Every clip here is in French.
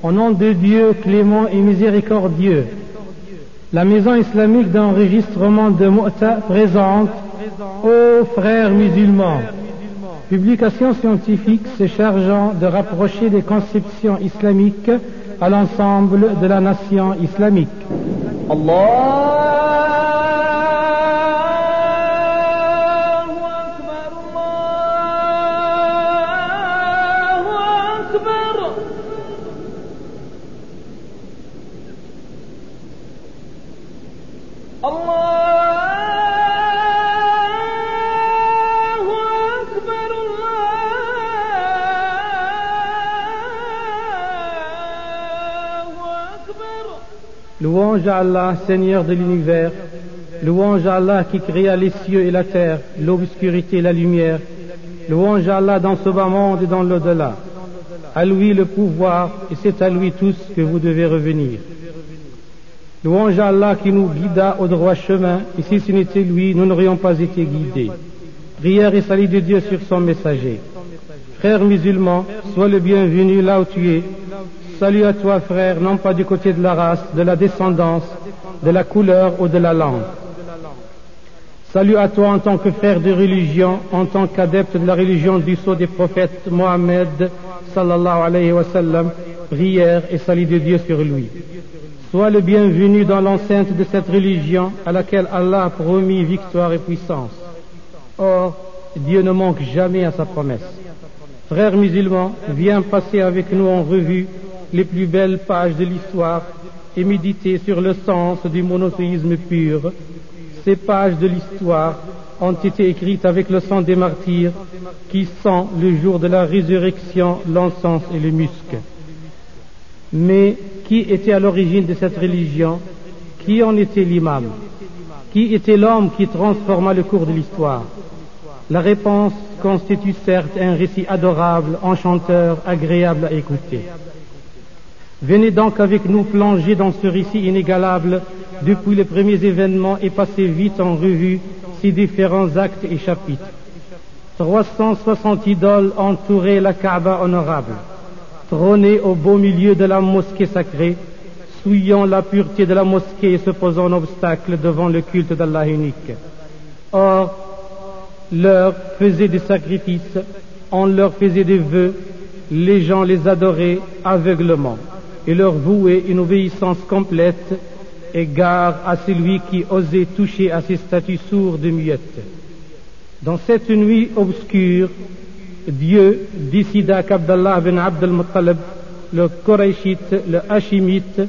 Au nom de Dieu clément et miséricordieux. La maison islamique d'enregistrement de Mu'ta présente aux frères musulmans. Publication scientifique se chargeant de rapprocher des conceptions islamiques à l'ensemble de la nation islamique. Louange à Allah, Seigneur de l'univers. Louange à Allah qui créa les cieux et la terre, l'obscurité et la lumière. Louange à Allah dans ce bas monde et dans l'au-delà. À lui le pouvoir et c'est à lui tous que vous devez revenir. Louange à Allah qui nous guida au droit chemin et si ce n'était lui, nous n'aurions pas été guidés. Prière et salut de Dieu sur son messager. Frères musulmans, sois le bienvenu là où tu es Salut à toi, frère, non pas du côté de la race, de la descendance, de la couleur ou de la langue. Salut à toi en tant que frère de religion, en tant qu'adepte de la religion du sceau des prophètes Mohammed, sallallahu alayhi wa sallam, prière et salut de Dieu sur lui. Sois le bienvenu dans l'enceinte de cette religion à laquelle Allah a promis victoire et puissance. Or, Dieu ne manque jamais à sa promesse. Frères musulmans, viens passer avec nous en revue les plus belles pages de l'histoire et méditer sur le sens du monothéisme pur. Ces pages de l'histoire ont été écrites avec le sang des martyrs qui sent le jour de la résurrection l'encens et le musc. Mais qui était à l'origine de cette religion? Qui en était l'imam? Qui était l'homme qui transforma le cours de l'histoire? La réponse constitue certes un récit adorable, enchanteur, agréable à écouter. Venez donc avec nous plonger dans ce récit inégalable depuis les premiers événements et passer vite en revue ces différents actes et chapitres. 360 idoles entouraient la Kaaba honorable, trônées au beau milieu de la mosquée sacrée, souillant la pureté de la mosquée et se posant en obstacle devant le culte d'Allah unique. Or, leur faisait des sacrifices, on leur faisait des vœux, les gens les adoraient aveuglement et leur vouer une obéissance complète, égard à celui qui osait toucher à ces statues sourdes et muettes. Dans cette nuit obscure, Dieu décida qu'Abdallah bin Abd al-Muttalib, le Qurayshite, le Hashimite,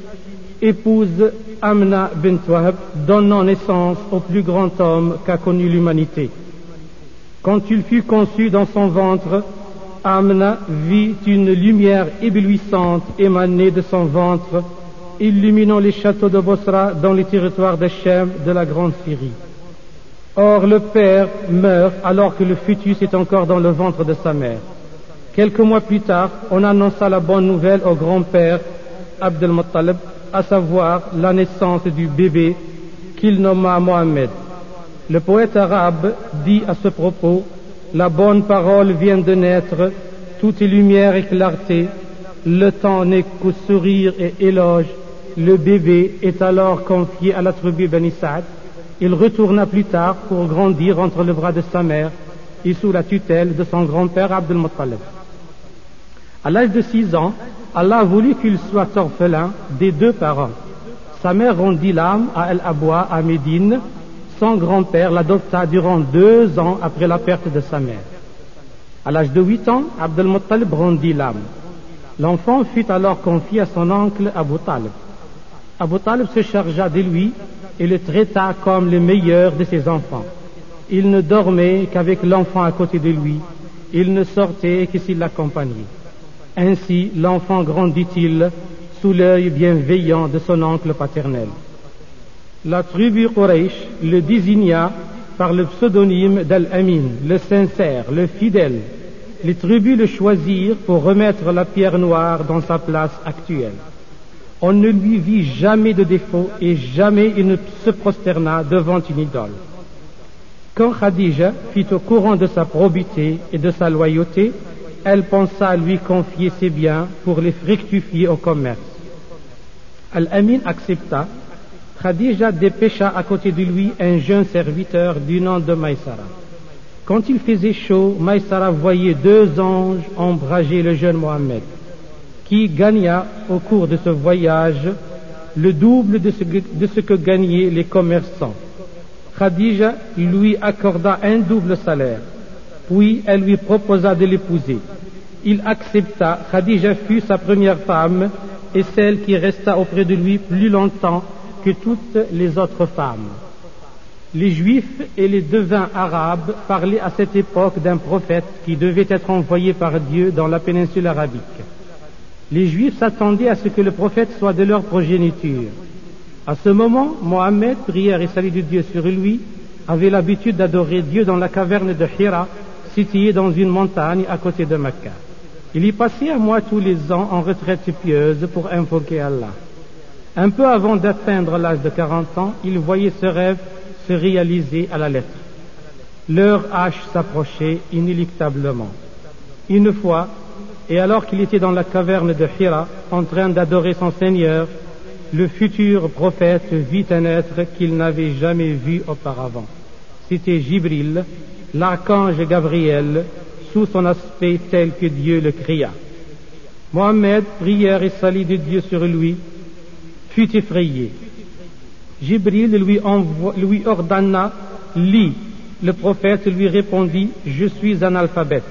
épouse Amna bint Wahab, donnant naissance au plus grand homme qu'a connu l'humanité. Quand il fut conçu dans son ventre, Amna vit une lumière éblouissante émaner de son ventre, illuminant les châteaux de Bosra dans les territoires de Shem de la Grande Syrie. Or, le père meurt alors que le fœtus est encore dans le ventre de sa mère. Quelques mois plus tard, on annonça la bonne nouvelle au grand-père Abdel Muttalib, à savoir la naissance du bébé qu'il nomma Mohammed. Le poète arabe dit à ce propos la bonne parole vient de naître, tout est lumière et clarté, le temps n'est qu'au sourire et éloge, le bébé est alors confié à la tribu Ben Il retourna plus tard pour grandir entre le bras de sa mère et sous la tutelle de son grand-père Abdel Muttalib. À l'âge de six ans, Allah voulut qu'il soit orphelin des deux parents. Sa mère rendit l'âme à El Aboua à Médine son grand-père l'adopta durant deux ans après la perte de sa mère. À l'âge de huit ans, Abdel Muttalib brandit l'âme. L'enfant fut alors confié à son oncle Abu Talib. Abu Talib se chargea de lui et le traita comme le meilleur de ses enfants. Il ne dormait qu'avec l'enfant à côté de lui. Il ne sortait que s'il l'accompagnait. Ainsi, l'enfant grandit-il sous l'œil bienveillant de son oncle paternel. La tribu Quraysh le désigna par le pseudonyme d'Al-Amin, le sincère, le fidèle. Les tribus le choisirent pour remettre la pierre noire dans sa place actuelle. On ne lui vit jamais de défaut et jamais il ne se prosterna devant une idole. Quand Khadija fit au courant de sa probité et de sa loyauté, elle pensa lui confier ses biens pour les fructifier au commerce. Al-Amin accepta. Khadija dépêcha à côté de lui un jeune serviteur du nom de Maïsara. Quand il faisait chaud, Maïsara voyait deux anges ombrager le jeune Mohammed, qui gagna au cours de ce voyage le double de ce, que, de ce que gagnaient les commerçants. Khadija lui accorda un double salaire, puis elle lui proposa de l'épouser. Il accepta, Khadija fut sa première femme et celle qui resta auprès de lui plus longtemps que toutes les autres femmes. Les Juifs et les devins arabes parlaient à cette époque d'un prophète qui devait être envoyé par Dieu dans la péninsule arabique. Les Juifs s'attendaient à ce que le prophète soit de leur progéniture. À ce moment, Mohammed, prière et salut de Dieu sur lui, avait l'habitude d'adorer Dieu dans la caverne de Hira, située dans une montagne à côté de Mecca. Il y passait à moi tous les ans en retraite pieuse pour invoquer Allah. Un peu avant d'atteindre l'âge de 40 ans, il voyait ce rêve se réaliser à la lettre. Leur hache s'approchait inéluctablement. Une fois, et alors qu'il était dans la caverne de Hira, en train d'adorer son Seigneur, le futur prophète vit un être qu'il n'avait jamais vu auparavant. C'était Jibril, l'archange Gabriel, sous son aspect tel que Dieu le cria. Mohammed, prière et salut de Dieu sur lui, fut effrayé. Jibril lui, ordonna, lis. Le prophète lui répondit, je suis un alphabète.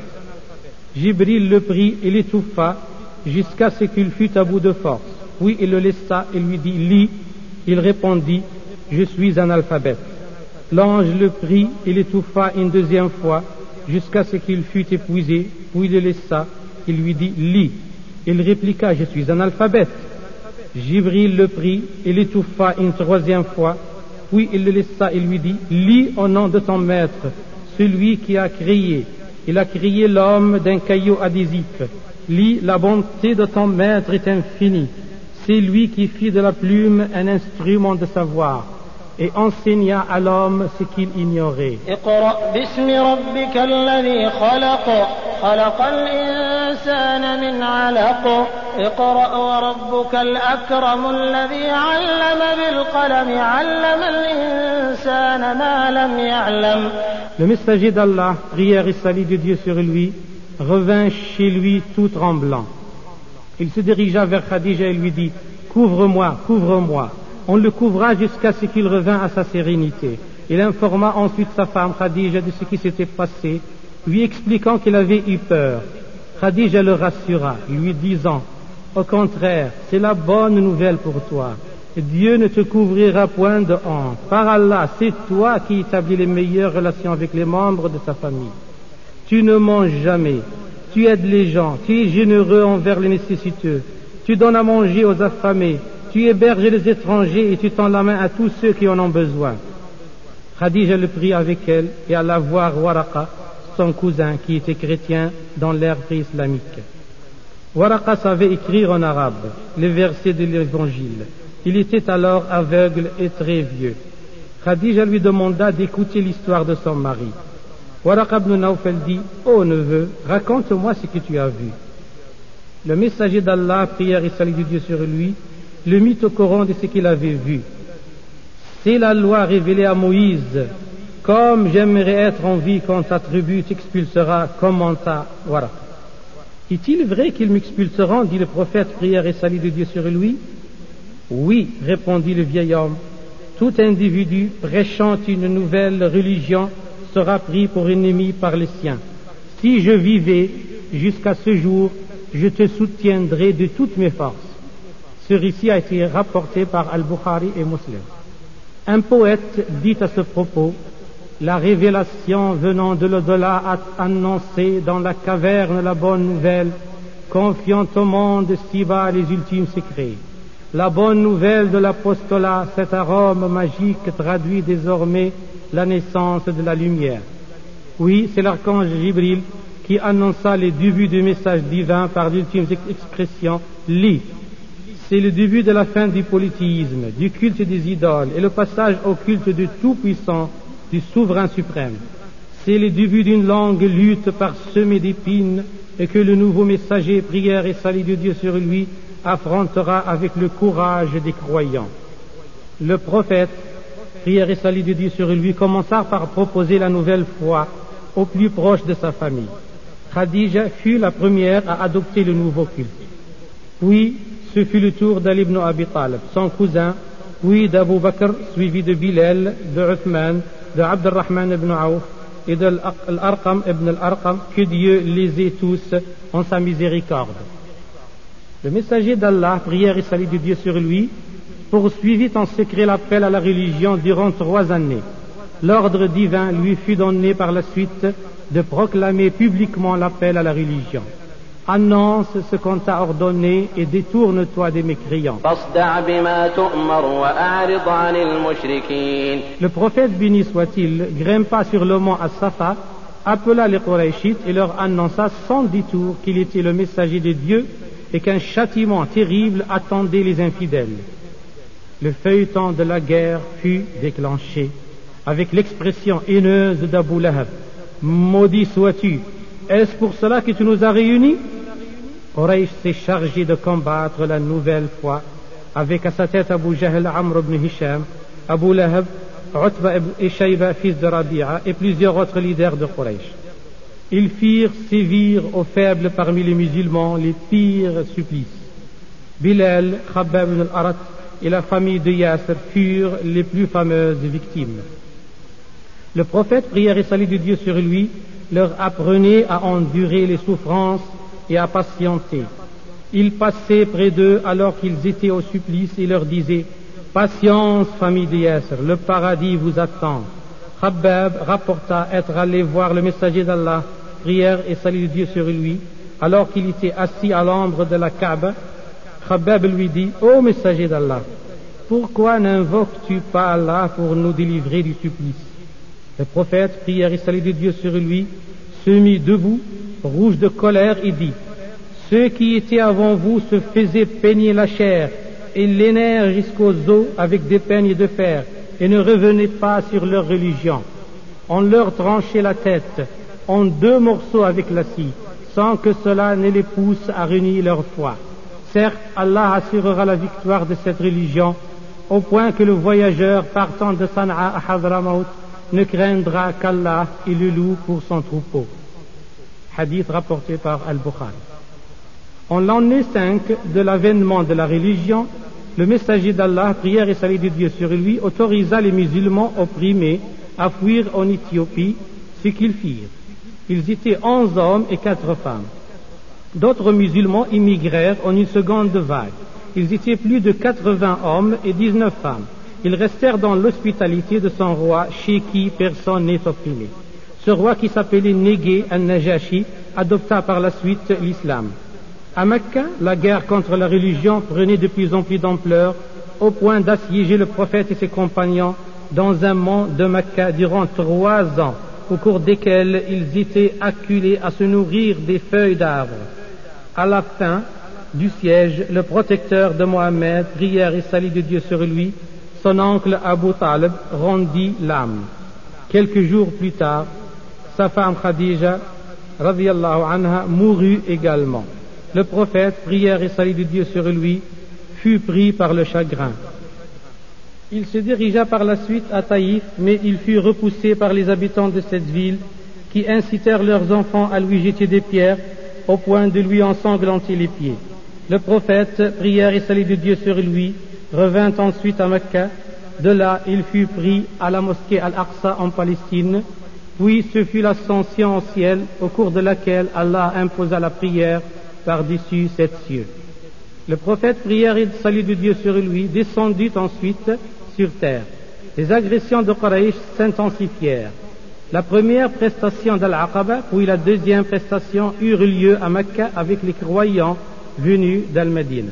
Jibril le prit et l'étouffa jusqu'à ce qu'il fût à bout de force. Puis il le laissa et lui dit, lis. Il répondit, je suis un alphabète. L'ange le prit et l'étouffa une deuxième fois jusqu'à ce qu'il fût épuisé, puis il le laissa et lui dit, lis. Il répliqua, je suis un alphabète. Jibril le prit et l'étouffa une troisième fois, puis il le laissa et lui dit, lis au nom de ton maître, celui qui a créé. Il a créé l'homme d'un caillou adhésif. Lis, la bonté de ton maître est infinie. C'est lui qui fit de la plume un instrument de savoir et enseigna à l'homme ce qu'il ignorait. Le messager d'Allah, prière et salut de Dieu sur lui, revint chez lui tout tremblant. Il se dirigea vers Khadija et lui dit, Couvre-moi, couvre-moi. On le couvra jusqu'à ce qu'il revint à sa sérénité. Il informa ensuite sa femme Khadija de ce qui s'était passé, lui expliquant qu'il avait eu peur. Khadija le rassura, lui disant, au contraire, c'est la bonne nouvelle pour toi. Dieu ne te couvrira point de honte. Par Allah, c'est toi qui établis les meilleures relations avec les membres de ta famille. Tu ne manges jamais. Tu aides les gens. Tu es généreux envers les nécessiteux. Tu donnes à manger aux affamés. Tu héberges les étrangers et tu tends la main à tous ceux qui en ont besoin. Khadija le prit avec elle et alla voir Waraka, son cousin qui était chrétien dans l'ère islamique. Waraka savait écrire en arabe les versets de l'évangile. Il était alors aveugle et très vieux. Khadija lui demanda d'écouter l'histoire de son mari. Waraka ibn Nawfal dit, Ô oh, neveu, raconte-moi ce que tu as vu. Le messager d'Allah, prière et salut de Dieu sur lui, le mit au courant de ce qu'il avait vu. C'est la loi révélée à Moïse. Comme j'aimerais être en vie quand ta tribu t'expulsera, commenta Voilà. Est-il vrai qu'ils m'expulseront dit le prophète, prière et salut de Dieu sur lui? Oui, répondit le vieil homme. Tout individu prêchant une nouvelle religion sera pris pour ennemi par les siens. Si je vivais jusqu'à ce jour, je te soutiendrai de toutes mes forces. Ce récit a été rapporté par Al-Bukhari et Muslim. Un poète dit à ce propos, la révélation venant de l'au-delà a annoncé dans la caverne la bonne nouvelle, confiant au monde si bas les ultimes secrets. La bonne nouvelle de l'apostolat, cet arôme magique traduit désormais la naissance de la lumière. Oui, c'est l'archange Jibril qui annonça les débuts du message divin par l'ultime expression « lit ». C'est le début de la fin du polythéisme, du culte des idoles et le passage au culte du Tout-Puissant, du Souverain suprême. C'est le début d'une longue lutte parsemée d'épines et que le nouveau messager, prière et salut de Dieu sur lui, affrontera avec le courage des croyants. Le prophète, prière et salut de Dieu sur lui, commença par proposer la nouvelle foi au plus proche de sa famille. Khadija fut la première à adopter le nouveau culte. Puis, ce fut le tour d'Ali ibn Abi Talib, son cousin, puis d'Abu Bakr, suivi de Bilal, de Uthman, de Abdurrahman ibn Auf et de l'Arqam ibn al-Arqam, que Dieu les ait tous en sa miséricorde. Le messager d'Allah, prière et salut de Dieu sur lui, poursuivit en secret l'appel à la religion durant trois années. L'ordre divin lui fut donné par la suite de proclamer publiquement l'appel à la religion. Annonce ce qu'on t'a ordonné et détourne-toi des mécréants. Le prophète béni soit-il grimpa sur le mont As-Safa, appela les Qurayshites et leur annonça sans détour qu'il était le messager de Dieu et qu'un châtiment terrible attendait les infidèles. Le feuilleton de la guerre fut déclenché avec l'expression haineuse d'Abu Lahab. Maudit sois-tu, est-ce pour cela que tu nous as réunis? Quraysh s'est chargé de combattre la nouvelle foi avec à sa tête Abu Jahl Amr ibn Hisham, Abu Lahab, Utba et Shayba, fils de Rabi'a, et plusieurs autres leaders de Quraysh. Ils firent sévir aux faibles parmi les musulmans les pires supplices. Bilal, Khabbab ibn al-Arat et la famille de Yasser furent les plus fameuses victimes. Le prophète, prière et salut de Dieu sur lui, leur apprenait à endurer les souffrances et à patienter. Il passait près d'eux alors qu'ils étaient au supplice et leur disait Patience, famille le paradis vous attend. Khabbab rapporta être allé voir le messager d'Allah, prière et salut de Dieu sur lui, alors qu'il était assis à l'ombre de la Kaaba. Khabbab lui dit Ô messager d'Allah, pourquoi n'invoques-tu pas Allah pour nous délivrer du supplice? Le prophète, prière et salut de Dieu sur lui, se mit debout, rouge de colère, et dit Ceux qui étaient avant vous se faisaient peigner la chair et les jusqu'aux os avec des peignes de fer et ne revenaient pas sur leur religion. On leur tranchait la tête en deux morceaux avec la scie, sans que cela ne les pousse à réunir leur foi. Certes, Allah assurera la victoire de cette religion, au point que le voyageur partant de Sana'a à Hadramaut ne craindra qu'Allah et le loup pour son troupeau. Hadith rapporté par Al-Bukhari. En l'année 5 de l'avènement de la religion, le messager d'Allah, prière et salut de Dieu sur lui, autorisa les musulmans opprimés à fuir en Éthiopie, ce qu'ils firent. Ils étaient onze hommes et quatre femmes. D'autres musulmans immigrèrent en une seconde vague. Ils étaient plus de 80 hommes et 19 femmes. Ils restèrent dans l'hospitalité de son roi, chez qui personne n'est opprimé. Ce roi qui s'appelait Negué al-Najashi adopta par la suite l'islam. À Mecca, la guerre contre la religion prenait de plus en plus d'ampleur, au point d'assiéger le prophète et ses compagnons dans un mont de Mecca durant trois ans, au cours desquels ils étaient acculés à se nourrir des feuilles d'arbres. À la fin du siège, le protecteur de Mohammed, prière et salut de Dieu sur lui, son oncle Abu Talib rendit l'âme. Quelques jours plus tard, sa femme Khadija, radiallahu anha, mourut également. Le prophète, prière et salut de Dieu sur lui, fut pris par le chagrin. Il se dirigea par la suite à Taïf, mais il fut repoussé par les habitants de cette ville qui incitèrent leurs enfants à lui jeter des pierres au point de lui ensanglanter les pieds. Le prophète, prière et salut de Dieu sur lui, revint ensuite à Mecca. De là, il fut pris à la mosquée Al-Aqsa en Palestine. Puis ce fut l'ascension au ciel au cours de laquelle Allah imposa la prière par-dessus sept cieux. Le prophète, prière et salut de Dieu sur lui, descendit ensuite sur terre. Les agressions de Quraysh s'intensifièrent. La première prestation d'Al-Aqaba, puis la deuxième prestation eurent lieu à Mecca avec les croyants venus d'Al-Madinah.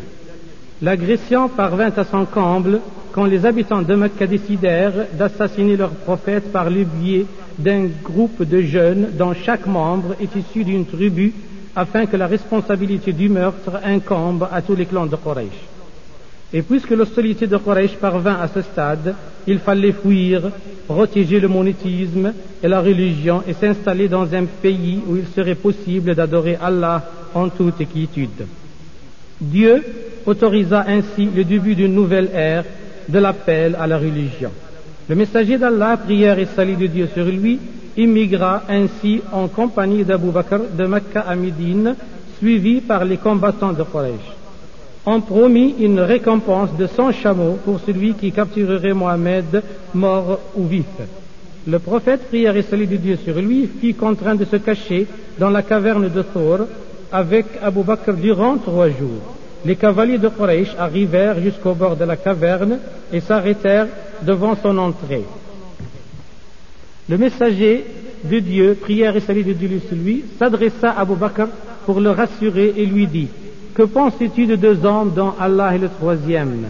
L'agression parvint à son comble quand les habitants de Mecca décidèrent d'assassiner leur prophète par le biais d'un groupe de jeunes dont chaque membre est issu d'une tribu afin que la responsabilité du meurtre incombe à tous les clans de Quraysh. Et puisque l'hostilité de Quraysh parvint à ce stade, il fallait fuir, protéger le monétisme et la religion et s'installer dans un pays où il serait possible d'adorer Allah en toute quiétude. Dieu autorisa ainsi le début d'une nouvelle ère de l'appel à la religion. Le messager d'Allah, prière et salut de Dieu sur lui, immigra ainsi en compagnie d'Abu Bakr de Mecca à Médine, suivi par les combattants de Quraysh. On promit une récompense de 100 chameaux pour celui qui capturerait Mohammed mort ou vif. Le prophète, prière et salut de Dieu sur lui, fut contraint de se cacher dans la caverne de Thor avec Abu Bakr durant trois jours Les cavaliers de Quraysh arrivèrent jusqu'au bord de la caverne et s'arrêtèrent devant son entrée. Le messager de Dieu, prière et salut de Dieu sur lui, s'adressa à Abu Bakr pour le rassurer et lui dit Que penses-tu de deux hommes dont Allah est le troisième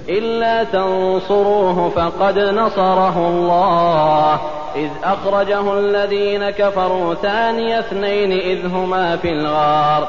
إذ أخرجه الذين كفروا ثاني اثنين إذ هما في الغار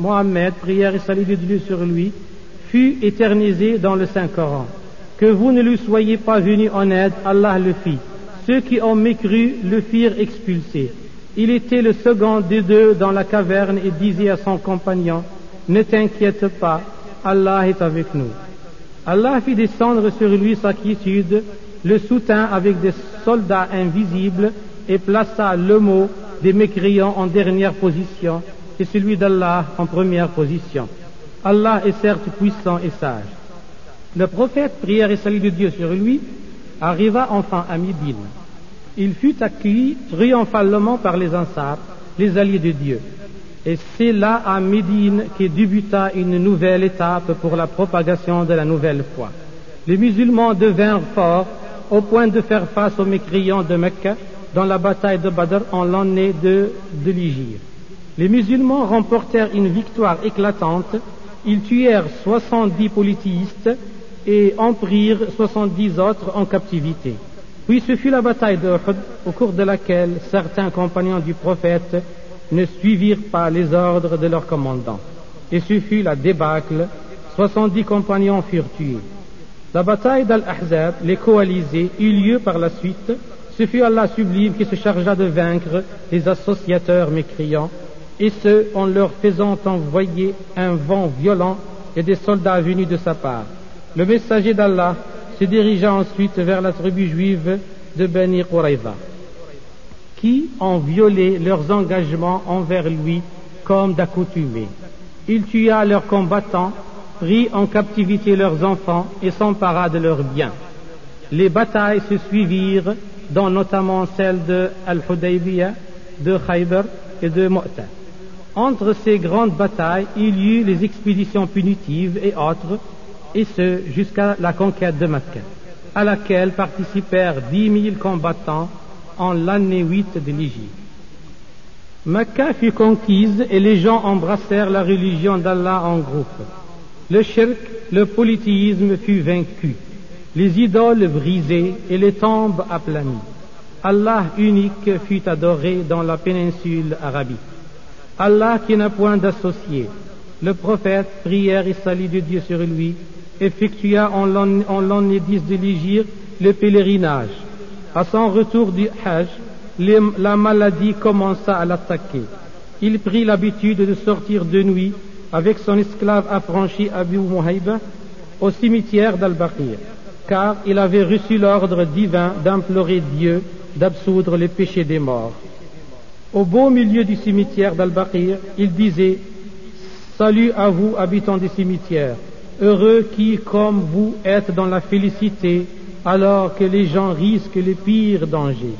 Mohammed, prière et salut de Dieu sur lui, fut éternisée dans le Saint-Coran. Que vous ne lui soyez pas venus en aide, Allah le fit. Ceux qui ont mécru le firent expulser. Il était le second des deux dans la caverne et disait à son compagnon, Ne t'inquiète pas, Allah est avec nous. Allah fit descendre sur lui sa quiétude, le soutint avec des soldats invisibles et plaça le mot des mécréants en dernière position et celui d'Allah en première position. Allah est certes puissant et sage. Le prophète, prière et salut de Dieu sur lui, arriva enfin à Mibine. Il fut accueilli triomphalement par les Ansar, les alliés de Dieu. Et c'est là à Médine que débuta une nouvelle étape pour la propagation de la nouvelle foi. Les musulmans devinrent forts au point de faire face aux mécréants de Mecca dans la bataille de Badr en l'année de, de Les musulmans remportèrent une victoire éclatante. Ils tuèrent 70 polythéistes et en prirent 70 autres en captivité. Puis ce fut la bataille de au cours de laquelle certains compagnons du prophète ne suivirent pas les ordres de leur commandant. Et ce fut la débâcle, 70 compagnons furent tués. La bataille d'Al-Ahzab, les coalisés, eut lieu par la suite. Ce fut Allah sublime qui se chargea de vaincre les associateurs mécréants, et ce, en leur faisant envoyer un vent violent et des soldats venus de sa part. Le messager d'Allah se dirigea ensuite vers la tribu juive de Bani Qurayza, qui ont violé leurs engagements envers lui comme d'accoutumé. Il tua leurs combattants, prit en captivité leurs enfants et s'empara de leurs biens. Les batailles se suivirent, dont notamment celle de Al-Hudaybiyah, de Khaybar et de Mu'tah. Entre ces grandes batailles, il y eut les expéditions punitives et autres et ce jusqu'à la conquête de Mecca, à laquelle participèrent dix mille combattants en l'année 8 de l'Égypte. Mecca fut conquise et les gens embrassèrent la religion d'Allah en groupe. Le shirk, le polythéisme fut vaincu, les idoles brisées et les tombes aplanies. Allah unique fut adoré dans la péninsule arabique. Allah qui n'a point d'associé. Le prophète, prière et salut de Dieu sur lui, effectua en l'année 10 de l'Égypte le pèlerinage. À son retour du Hajj, la maladie commença à l'attaquer. Il prit l'habitude de sortir de nuit avec son esclave affranchi Abu Muhayba au cimetière d'Al-Baqir, car il avait reçu l'ordre divin d'implorer Dieu d'absoudre les péchés des morts. Au beau milieu du cimetière d'Al-Baqir, il disait Salut à vous, habitants des cimetières. Heureux qui, comme vous, êtes dans la félicité, alors que les gens risquent les pires dangers.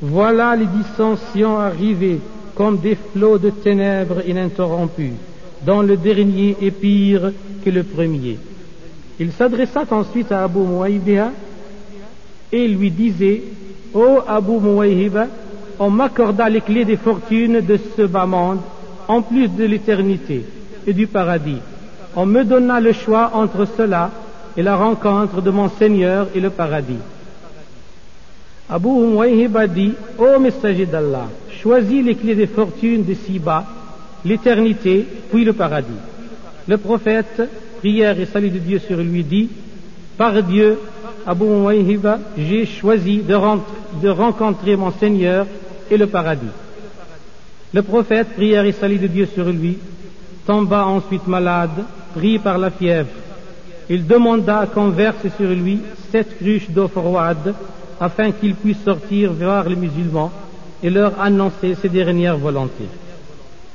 Voilà les dissensions arrivées comme des flots de ténèbres ininterrompus, dont le dernier est pire que le premier. Il s'adressa ensuite à Abu Muwayhiba et lui disait Ô Abu Muwayhiba, on m'accorda les clés des fortunes de ce bas monde, en plus de l'éternité et du paradis. On me donna le choix entre cela et la rencontre de mon Seigneur et le paradis. Abu Muwayhiba dit Ô messager d'Allah, choisis les clés des fortunes de si-bas, l'éternité, puis le paradis. Le prophète, prière et salut de Dieu sur lui, dit Par Dieu, Abu Muwayhiba, j'ai choisi de rencontrer mon Seigneur et le paradis. Le prophète, prière et salut de Dieu sur lui, tomba ensuite malade, pris par la fièvre. Il demanda qu'on verse sur lui sept cruches d'eau froide afin qu'il puisse sortir voir les musulmans et leur annoncer ses dernières volontés.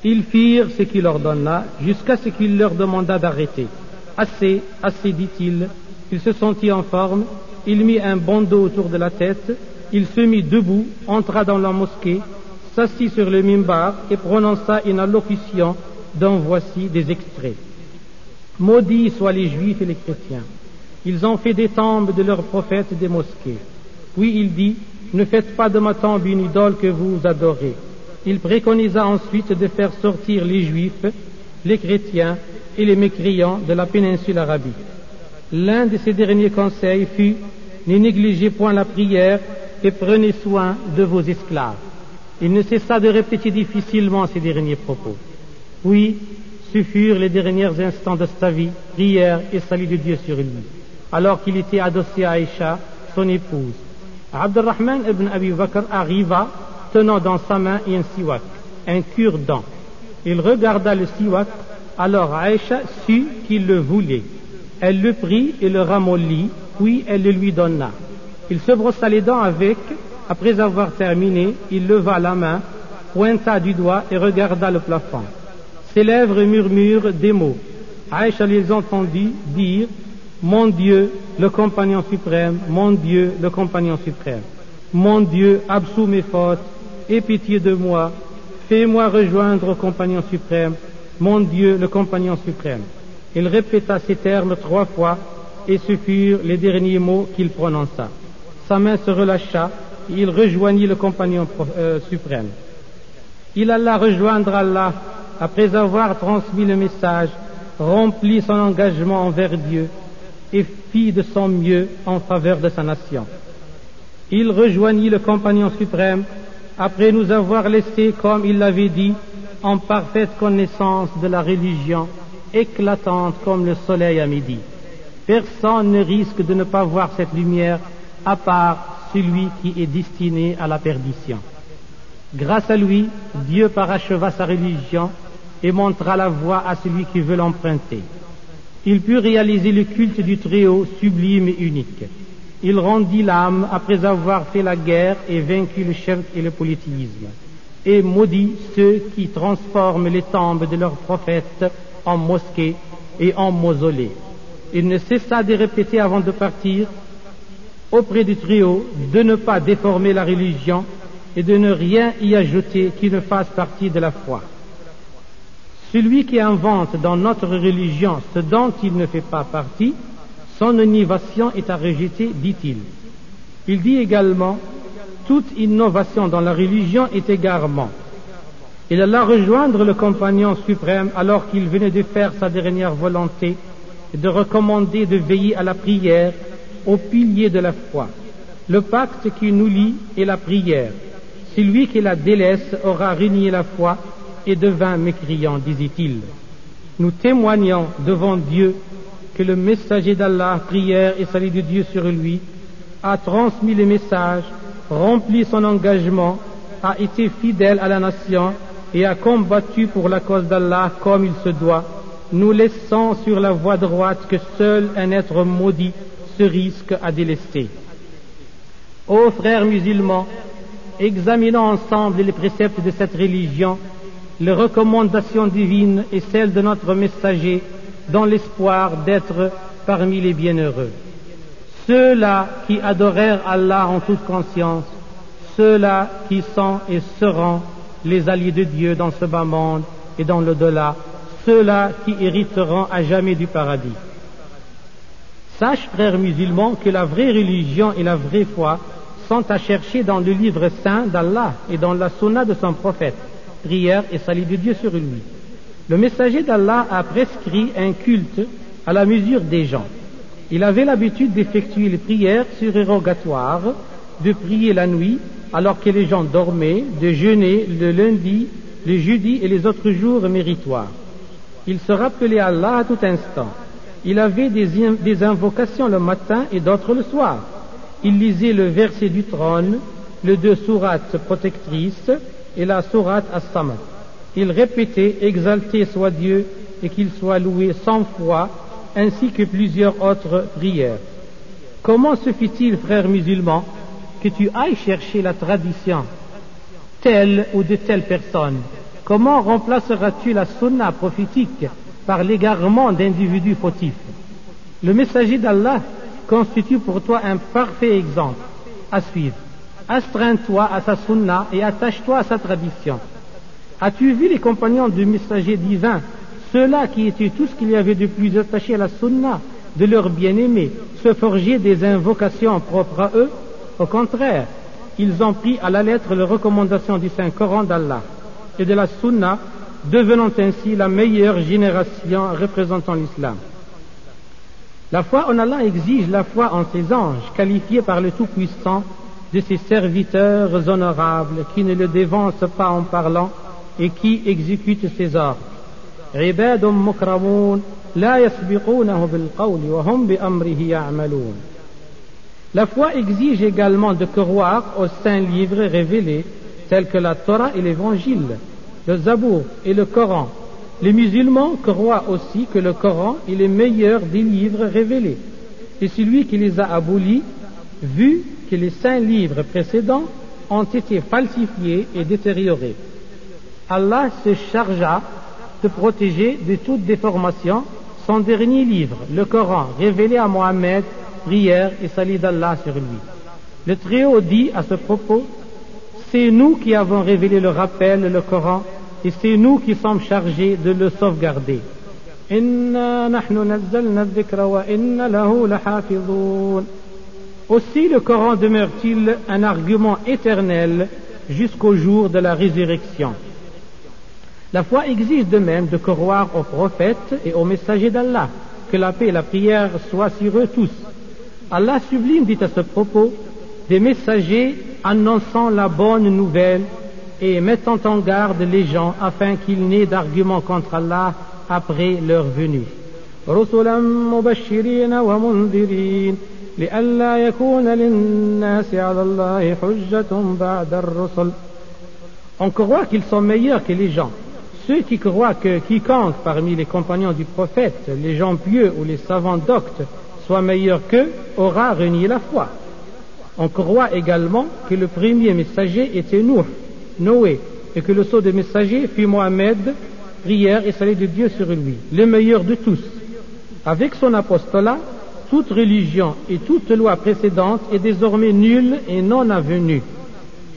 Ils firent ce qu'il ordonna jusqu'à ce qu'il leur demanda d'arrêter. Assez, assez, dit-il. Il se sentit en forme, il mit un bandeau autour de la tête, il se mit debout, entra dans la mosquée, s'assit sur le mimbar et prononça une allocution dont voici des extraits. Maudits soient les juifs et les chrétiens. Ils ont fait des tombes de leurs prophètes des mosquées. Puis il dit, ne faites pas de ma tombe une idole que vous adorez. Il préconisa ensuite de faire sortir les juifs, les chrétiens et les mécréants de la péninsule arabique. L'un de ses derniers conseils fut, ne négligez point la prière et prenez soin de vos esclaves. Il ne cessa de répéter difficilement ces derniers propos. Puis, ce furent les derniers instants de sa vie, prière et salut de Dieu sur lui, alors qu'il était adossé à Aïcha, son épouse. Abdurrahman ibn Abi Bakr arriva, tenant dans sa main un siwak, un cure-dent. Il regarda le siwak, alors Aïcha sut qu'il le voulait. Elle le prit et le ramollit, puis elle le lui donna. Il se brossa les dents avec, après avoir terminé, il leva la main, pointa du doigt et regarda le plafond. Ses lèvres murmurent des mots. Aïcha les entendit dire Mon Dieu, le compagnon suprême, mon Dieu, le compagnon suprême. Mon Dieu, absous mes fautes, aie pitié de moi, fais-moi rejoindre au compagnon suprême, mon Dieu, le compagnon suprême. Il répéta ces termes trois fois, et ce furent les derniers mots qu'il prononça. Sa main se relâcha, il rejoignit le compagnon euh, suprême. Il alla rejoindre Allah après avoir transmis le message, remplit son engagement envers Dieu et fit de son mieux en faveur de sa nation. Il rejoignit le compagnon suprême après nous avoir laissé, comme il l'avait dit, en parfaite connaissance de la religion éclatante comme le soleil à midi. Personne ne risque de ne pas voir cette lumière à part celui qui est destiné à la perdition. Grâce à lui, Dieu paracheva sa religion et montra la voie à celui qui veut l'emprunter. Il put réaliser le culte du Très-Haut sublime et unique. Il rendit l'âme après avoir fait la guerre et vaincu le shirk et le politisme, et maudit ceux qui transforment les tombes de leurs prophètes en mosquées et en mausolées. Il ne cessa de répéter avant de partir auprès du trio de ne pas déformer la religion et de ne rien y ajouter qui ne fasse partie de la foi. Celui qui invente dans notre religion ce dont il ne fait pas partie, son innovation est à rejeter, dit-il. Il dit également, toute innovation dans la religion est égarement. Il alla rejoindre le compagnon suprême alors qu'il venait de faire sa dernière volonté et de recommander de veiller à la prière au pilier de la foi. Le pacte qui nous lie est la prière. Celui qui la délaisse aura renié la foi et devint mécréant, disait-il. Nous témoignons devant Dieu que le messager d'Allah, prière et salut de Dieu sur lui, a transmis les messages, rempli son engagement, a été fidèle à la nation et a combattu pour la cause d'Allah comme il se doit, nous laissant sur la voie droite que seul un être maudit se risque à délester. Ô frères musulmans, examinons ensemble les préceptes de cette religion, les recommandations divines et celles de notre messager dans l'espoir d'être parmi les bienheureux. Ceux-là qui adorèrent Allah en toute conscience, ceux-là qui sont et seront les alliés de Dieu dans ce bas monde et dans l'au-delà, ceux-là qui hériteront à jamais du paradis. Sache, frères musulmans, que la vraie religion et la vraie foi sont à chercher dans le livre saint d'Allah et dans la sunna de son prophète, prière et salut de Dieu sur lui. Le messager d'Allah a prescrit un culte à la mesure des gens. Il avait l'habitude d'effectuer les prières surérogatoires, de prier la nuit alors que les gens dormaient, de jeûner le lundi, le jeudi et les autres jours méritoires. Il se rappelait Allah à tout instant. Il avait des, invocations le matin et d'autres le soir. Il lisait le verset du trône, le deux sourates protectrices et la sourate as-samad. Il répétait Exalté soit Dieu et qu'il soit loué cent fois, ainsi que plusieurs autres prières. Comment se fit-il, frères musulmans, que tu ailles chercher la tradition telle ou de telle personne? Comment remplaceras-tu la sunna prophétique par l'égarement d'individus fautifs Le messager d'Allah constitue pour toi un parfait exemple à suivre. Astreins-toi à sa sunna et attache-toi à sa tradition. As-tu vu les compagnons du messager divin, ceux-là qui étaient tout ce qu'il y avait de plus attaché à la sunna de leur bien-aimé, se forger des invocations propres à eux? Au contraire, ils ont pris à la lettre les recommandations du Saint-Coran d'Allah et de la sunna, devenant ainsi la meilleure génération représentant l'islam. La foi en Allah exige la foi en ses anges, qualifiés par le Tout-Puissant de ses serviteurs honorables, qui ne le dévancent pas en parlant et qui exécutent ses ordres. La foi exige également de croire aux saints livres révélés, tels que la Torah et l'Évangile, le Zabour et le Coran, les musulmans croient aussi que le Coran est le meilleur des livres révélés. Et celui qui les a abolis, vu que les saints livres précédents ont été falsifiés et détériorés. Allah se chargea de protéger de toute déformation son dernier livre, le Coran, révélé à Mohammed, prière et salut d'Allah sur lui. Le Très-Haut dit à ce propos, c'est nous qui avons révélé le rappel, le Coran, et c'est nous qui sommes chargés de le sauvegarder. Aussi le Coran demeure-t-il un argument éternel jusqu'au jour de la résurrection. La foi exige de même de croire aux prophètes et aux messagers d'Allah, que la paix et la prière soient sur eux tous. Allah sublime dit à ce propos, des messagers annonçant la bonne nouvelle et mettant en garde les gens afin qu'il n'ait d'arguments contre Allah après leur venue. On croit qu'ils sont meilleurs que les gens. Ceux qui croient que quiconque parmi les compagnons du prophète, les gens pieux ou les savants doctes, soit meilleur qu'eux, aura renié la foi. On croit également que le premier messager était Nuh, Noé, et que le sceau des messagers fut Mohamed, prière et salut de Dieu sur lui, le meilleur de tous. Avec son apostolat, toute religion et toute loi précédente est désormais nulle et non avenue,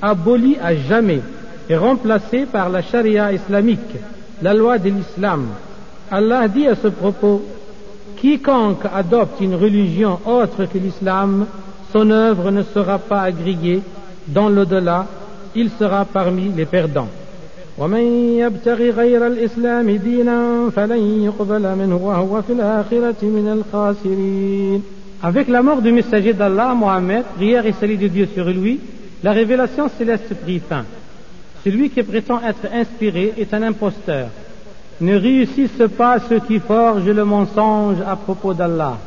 abolie à jamais et remplacée par la charia islamique, la loi de l'islam. Allah dit à ce propos, quiconque adopte une religion autre que l'islam, son œuvre ne sera pas agrégée dans l'au-delà il sera parmi les perdants. Avec la mort du messager d'Allah, Mohammed, prière et salut de Dieu sur lui, la révélation céleste prit fin. Celui qui prétend être inspiré est un imposteur. Ne réussissent pas ceux qui forgent le mensonge à propos d'Allah.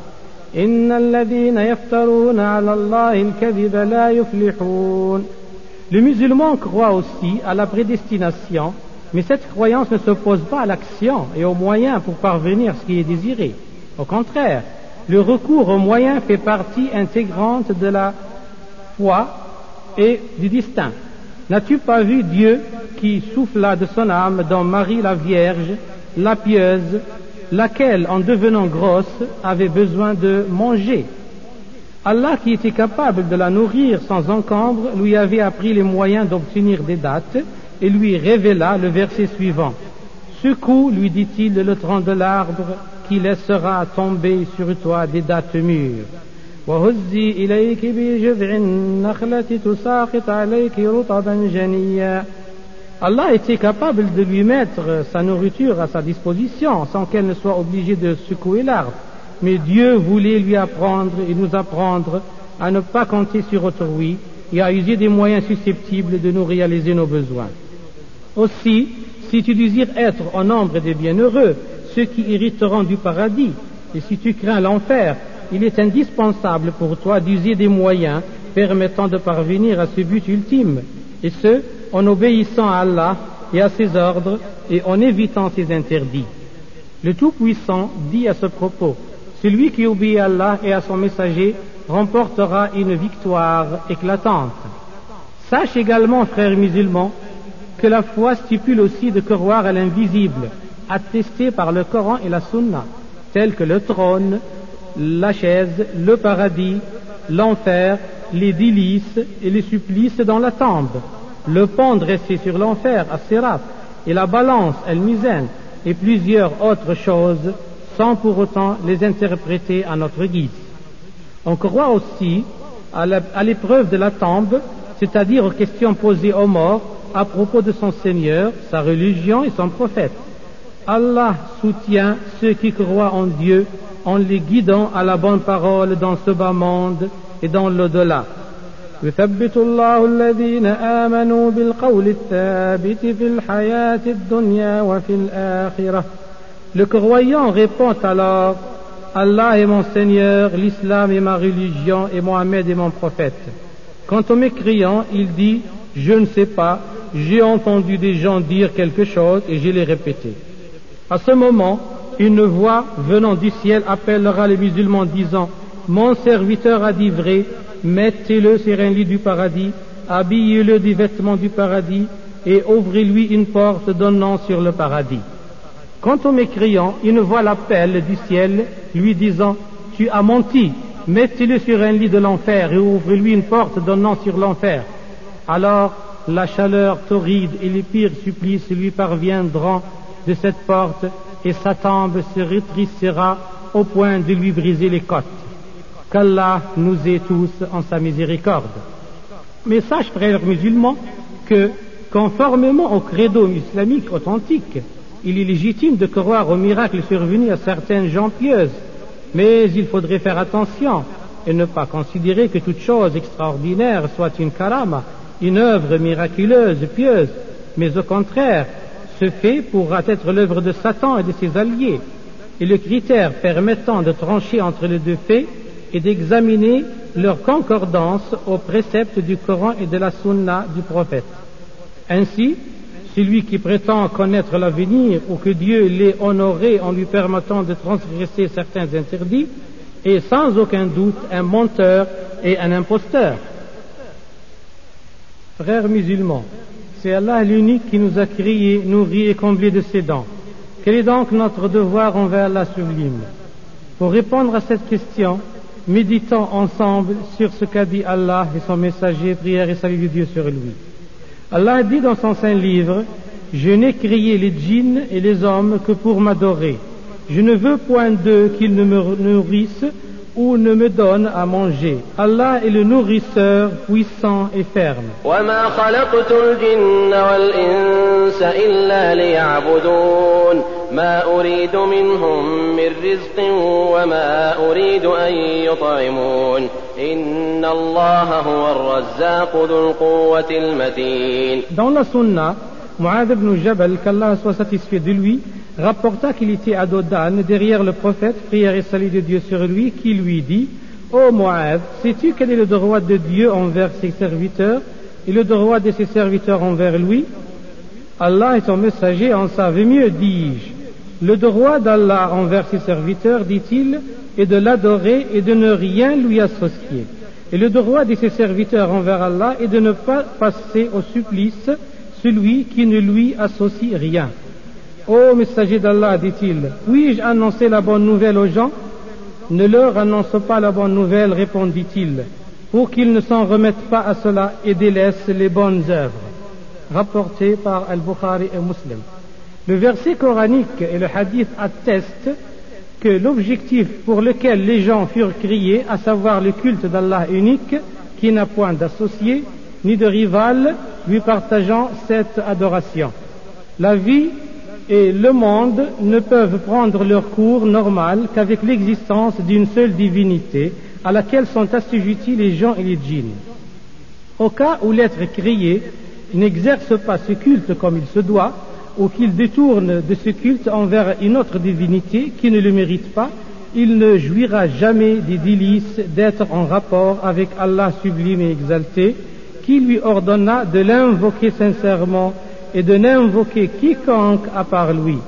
Le musulman croit aussi à la prédestination, mais cette croyance ne s'oppose pas à l'action et aux moyens pour parvenir à ce qui est désiré. Au contraire, le recours aux moyens fait partie intégrante de la foi et du distinct. N'as-tu pas vu Dieu qui souffla de son âme dans Marie la Vierge, la pieuse, laquelle, en devenant grosse, avait besoin de manger? Allah qui était capable de la nourrir sans encombre lui avait appris les moyens d'obtenir des dates et lui révéla le verset suivant. Secoue, lui dit-il, le tronc de l'arbre qui laissera tomber sur toi des dattes mûres. Allah était capable de lui mettre sa nourriture à sa disposition sans qu'elle ne soit obligée de secouer l'arbre. Mais Dieu voulait lui apprendre et nous apprendre à ne pas compter sur autrui et à user des moyens susceptibles de nous réaliser nos besoins. Aussi, si tu désires être au nombre des bienheureux, ceux qui hériteront du paradis, et si tu crains l'enfer, il est indispensable pour toi d'user des moyens permettant de parvenir à ce but ultime, et ce, en obéissant à Allah et à ses ordres et en évitant ses interdits. Le Tout-Puissant dit à ce propos, celui qui obéit à Allah et à son messager remportera une victoire éclatante. Sache également, frères musulmans, que la foi stipule aussi de croire à l'invisible, attesté par le Coran et la Sunna, tels que le trône, la chaise, le paradis, l'enfer, les délices et les supplices dans la tombe, le pont dressé sur l'enfer, à Sirat, et la balance, el misaine, et plusieurs autres choses, sans pour autant les interpréter à notre guise. On croit aussi à l'épreuve de la tombe, c'est-à-dire aux questions posées aux morts à propos de son Seigneur, sa religion et son prophète. Allah soutient ceux qui croient en Dieu en les guidant à la bonne parole dans ce bas monde et dans l'au-delà. Le croyant répond alors Allah est mon Seigneur, l'islam est ma religion et Mohammed est mon prophète. Quant au mécréant, il dit Je ne sais pas, j'ai entendu des gens dire quelque chose et je l'ai répété. À ce moment, une voix venant du ciel appellera les musulmans disant Mon serviteur a dit vrai, mettez-le sur un lit du paradis, habillez-le des vêtements du paradis et ouvrez-lui une porte donnant sur le paradis. Quant au mécréant, une voix l'appelle du ciel, lui disant Tu as menti, mettez-le sur un lit de l'enfer et ouvrez-lui une porte donnant sur l'enfer. Alors la chaleur torride et les pires supplices lui parviendront de cette porte et sa tombe se rétrécira au point de lui briser les côtes. Qu'Allah nous ait tous en sa miséricorde. Mais sache, frères musulmans, que, conformément au credo islamique authentique, il est légitime de croire aux miracles survenus à certaines gens pieuses, mais il faudrait faire attention et ne pas considérer que toute chose extraordinaire soit une karama, une œuvre miraculeuse, pieuse, mais au contraire, ce fait pourra être l'œuvre de Satan et de ses alliés. Et le critère permettant de trancher entre les deux faits est d'examiner leur concordance aux préceptes du Coran et de la Sunna du prophète. Ainsi, celui qui prétend connaître l'avenir ou que Dieu l'ait honoré en lui permettant de transgresser certains interdits est sans aucun doute un menteur et un imposteur. Frères musulmans, c'est Allah l'unique qui nous a créés, nourris et comblés de ses dents. Quel est donc notre devoir envers Allah sublime? Pour répondre à cette question, méditons ensemble sur ce qu'a dit Allah et son messager, prière et salut de Dieu sur lui. Allah dit dans son saint livre, Je n'ai créé les djinns et les hommes que pour m'adorer. Je ne veux point d'eux qu'ils ne me nourrissent ou ne me donne à manger. Allah est le nourrisseur puissant et ferme. Dans la sunna, Mu'adh ibn Jabal, qu'Allah soit satisfait de lui, rapporta qu'il était à Dodan, derrière le prophète, prière et salut de Dieu sur lui, qui lui dit Ô oh sais-tu quel est le droit de Dieu envers ses serviteurs et le droit de ses serviteurs envers lui? Allah et son messager en savent mieux, dis-je. Le droit d'Allah envers ses serviteurs, dit-il, est de l'adorer et de ne rien lui associer. Et le droit de ses serviteurs envers Allah est de ne pas passer au supplice celui qui ne lui associe rien. Ô messager d'Allah, dit-il, puis-je annoncer la bonne nouvelle aux gens? Ne leur annonce pas la bonne nouvelle, répondit-il, pour qu'ils ne s'en remettent pas à cela et délaissent les bonnes œuvres. Rapporté par Al-Bukhari et Muslim. Le verset coranique et le hadith attestent que l'objectif pour lequel les gens furent criés, à savoir le culte d'Allah unique, qui n'a point d'associé ni de rival lui partageant cette adoration. La vie et le monde ne peuvent prendre leur cours normal qu'avec l'existence d'une seule divinité à laquelle sont assujettis les gens et les djinns. Au cas où l'être créé n'exerce pas ce culte comme il se doit, ou qu'il détourne de ce culte envers une autre divinité qui ne le mérite pas, il ne jouira jamais des délices d'être en rapport avec Allah sublime et exalté, qui lui ordonna de l'invoquer sincèrement et de n'invoquer quiconque à part lui.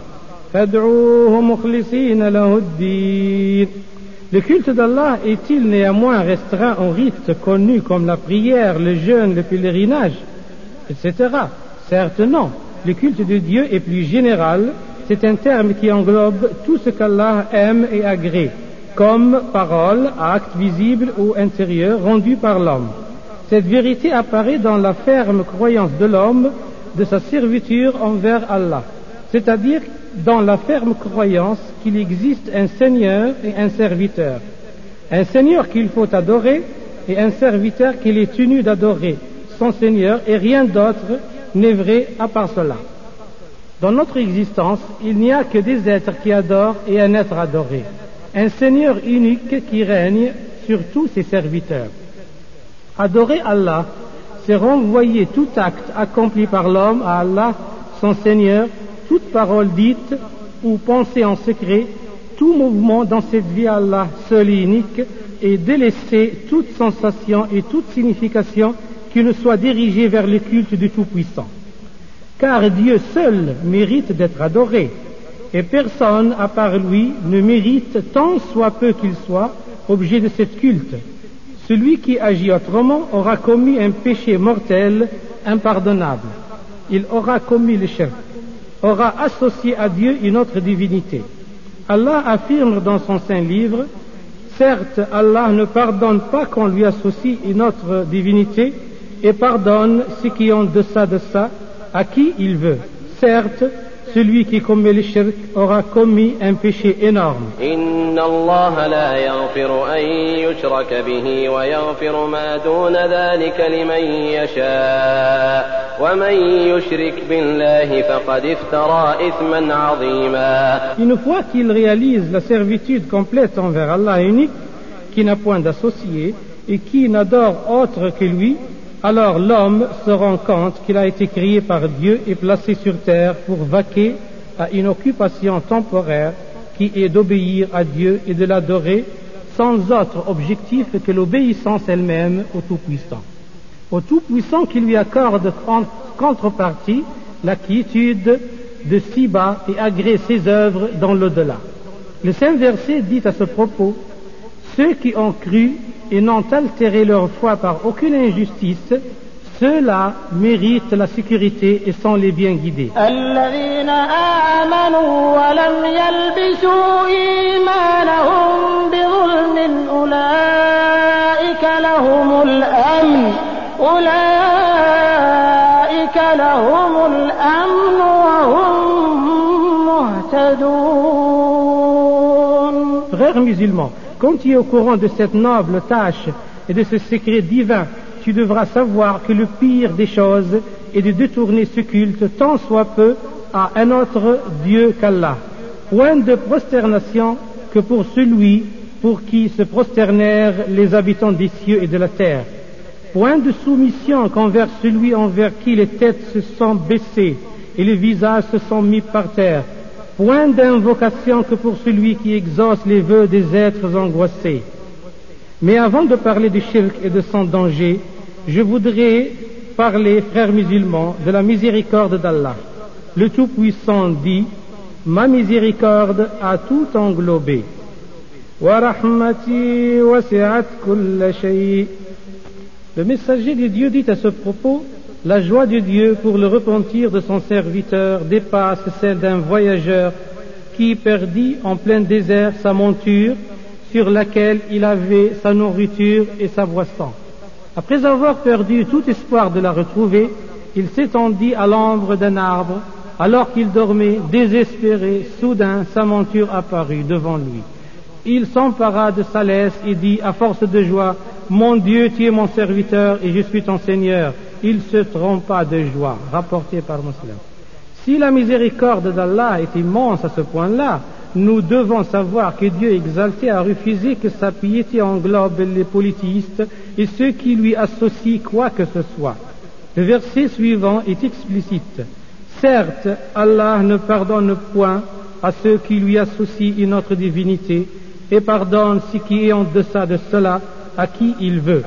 Le culte d'Allah est-il néanmoins restreint aux rites connus comme la prière, le jeûne, le pèlerinage, etc. Certes non. Le culte de Dieu est plus général. C'est un terme qui englobe tout ce qu'Allah aime et agrée, comme parole, acte visible ou intérieur rendu par l'homme. Cette vérité apparaît dans la ferme croyance de l'homme de sa serviture envers Allah, c'est-à-dire dans la ferme croyance qu'il existe un Seigneur et un serviteur, un Seigneur qu'il faut adorer et un serviteur qu'il est tenu d'adorer, son Seigneur et rien d'autre n'est vrai à part cela. Dans notre existence, il n'y a que des êtres qui adorent et un être adoré, un Seigneur unique qui règne sur tous ses serviteurs. Adorer Allah, c'est renvoyer tout acte accompli par l'homme à Allah, son Seigneur, toute parole dite ou pensée en secret, tout mouvement dans cette vie à Allah seul et unique, et délaisser toute sensation et toute signification qui ne soit dirigée vers le culte du Tout-Puissant. Car Dieu seul mérite d'être adoré, et personne à part lui ne mérite, tant soit peu qu'il soit, objet de cette culte. Celui qui agit autrement aura commis un péché mortel impardonnable. Il aura commis le chef, aura associé à Dieu une autre divinité. Allah affirme dans son saint livre, certes Allah ne pardonne pas qu'on lui associe une autre divinité et pardonne ceux qui ont de ça de ça à qui il veut. Certes, celui qui commet le shirk aura commis un péché énorme. Une fois qu'il réalise la servitude complète envers Allah unique, qui n'a point d'associé et qui n'adore autre que lui, alors l'homme se rend compte qu'il a été créé par Dieu et placé sur terre pour vaquer à une occupation temporaire qui est d'obéir à Dieu et de l'adorer sans autre objectif que l'obéissance elle-même au Tout-Puissant. Au Tout-Puissant qui lui accorde contrepartie la quiétude de si bas et agrée ses œuvres dans l'au-delà. Le Saint Verset dit à ce propos, ceux qui ont cru et n'ont altéré leur foi par aucune injustice, ceux-là méritent la sécurité et sont les bien guidés. Frères musulmans, quand tu es au courant de cette noble tâche et de ce secret divin, tu devras savoir que le pire des choses est de détourner ce culte tant soit peu à un autre Dieu qu'Allah. Point de prosternation que pour celui pour qui se prosternèrent les habitants des cieux et de la terre. Point de soumission qu'envers celui envers qui les têtes se sont baissées et les visages se sont mis par terre point d'invocation que pour celui qui exauce les vœux des êtres angoissés. Mais avant de parler du shirk et de son danger, je voudrais parler, frères musulmans, de la miséricorde d'Allah. Le Tout-Puissant dit, ma miséricorde a tout englobé. Le messager de Dieu dit à ce propos, la joie de Dieu pour le repentir de son serviteur dépasse celle d'un voyageur qui perdit en plein désert sa monture sur laquelle il avait sa nourriture et sa boisson. Après avoir perdu tout espoir de la retrouver, il s'étendit à l'ombre d'un arbre Alors qu'il dormait, désespéré, soudain sa monture apparut devant lui. Il s'empara de sa laisse et dit à force de joie, Mon Dieu, tu es mon serviteur et je suis ton Seigneur. Il se trompa de joie, rapporté par Muslim. Si la miséricorde d'Allah est immense à ce point-là, nous devons savoir que Dieu exalté a refusé que sa piété englobe les polythéistes et ceux qui lui associent quoi que ce soit. Le verset suivant est explicite. Certes, Allah ne pardonne point à ceux qui lui associent une autre divinité et pardonne ce qui est en deçà de cela à qui il veut.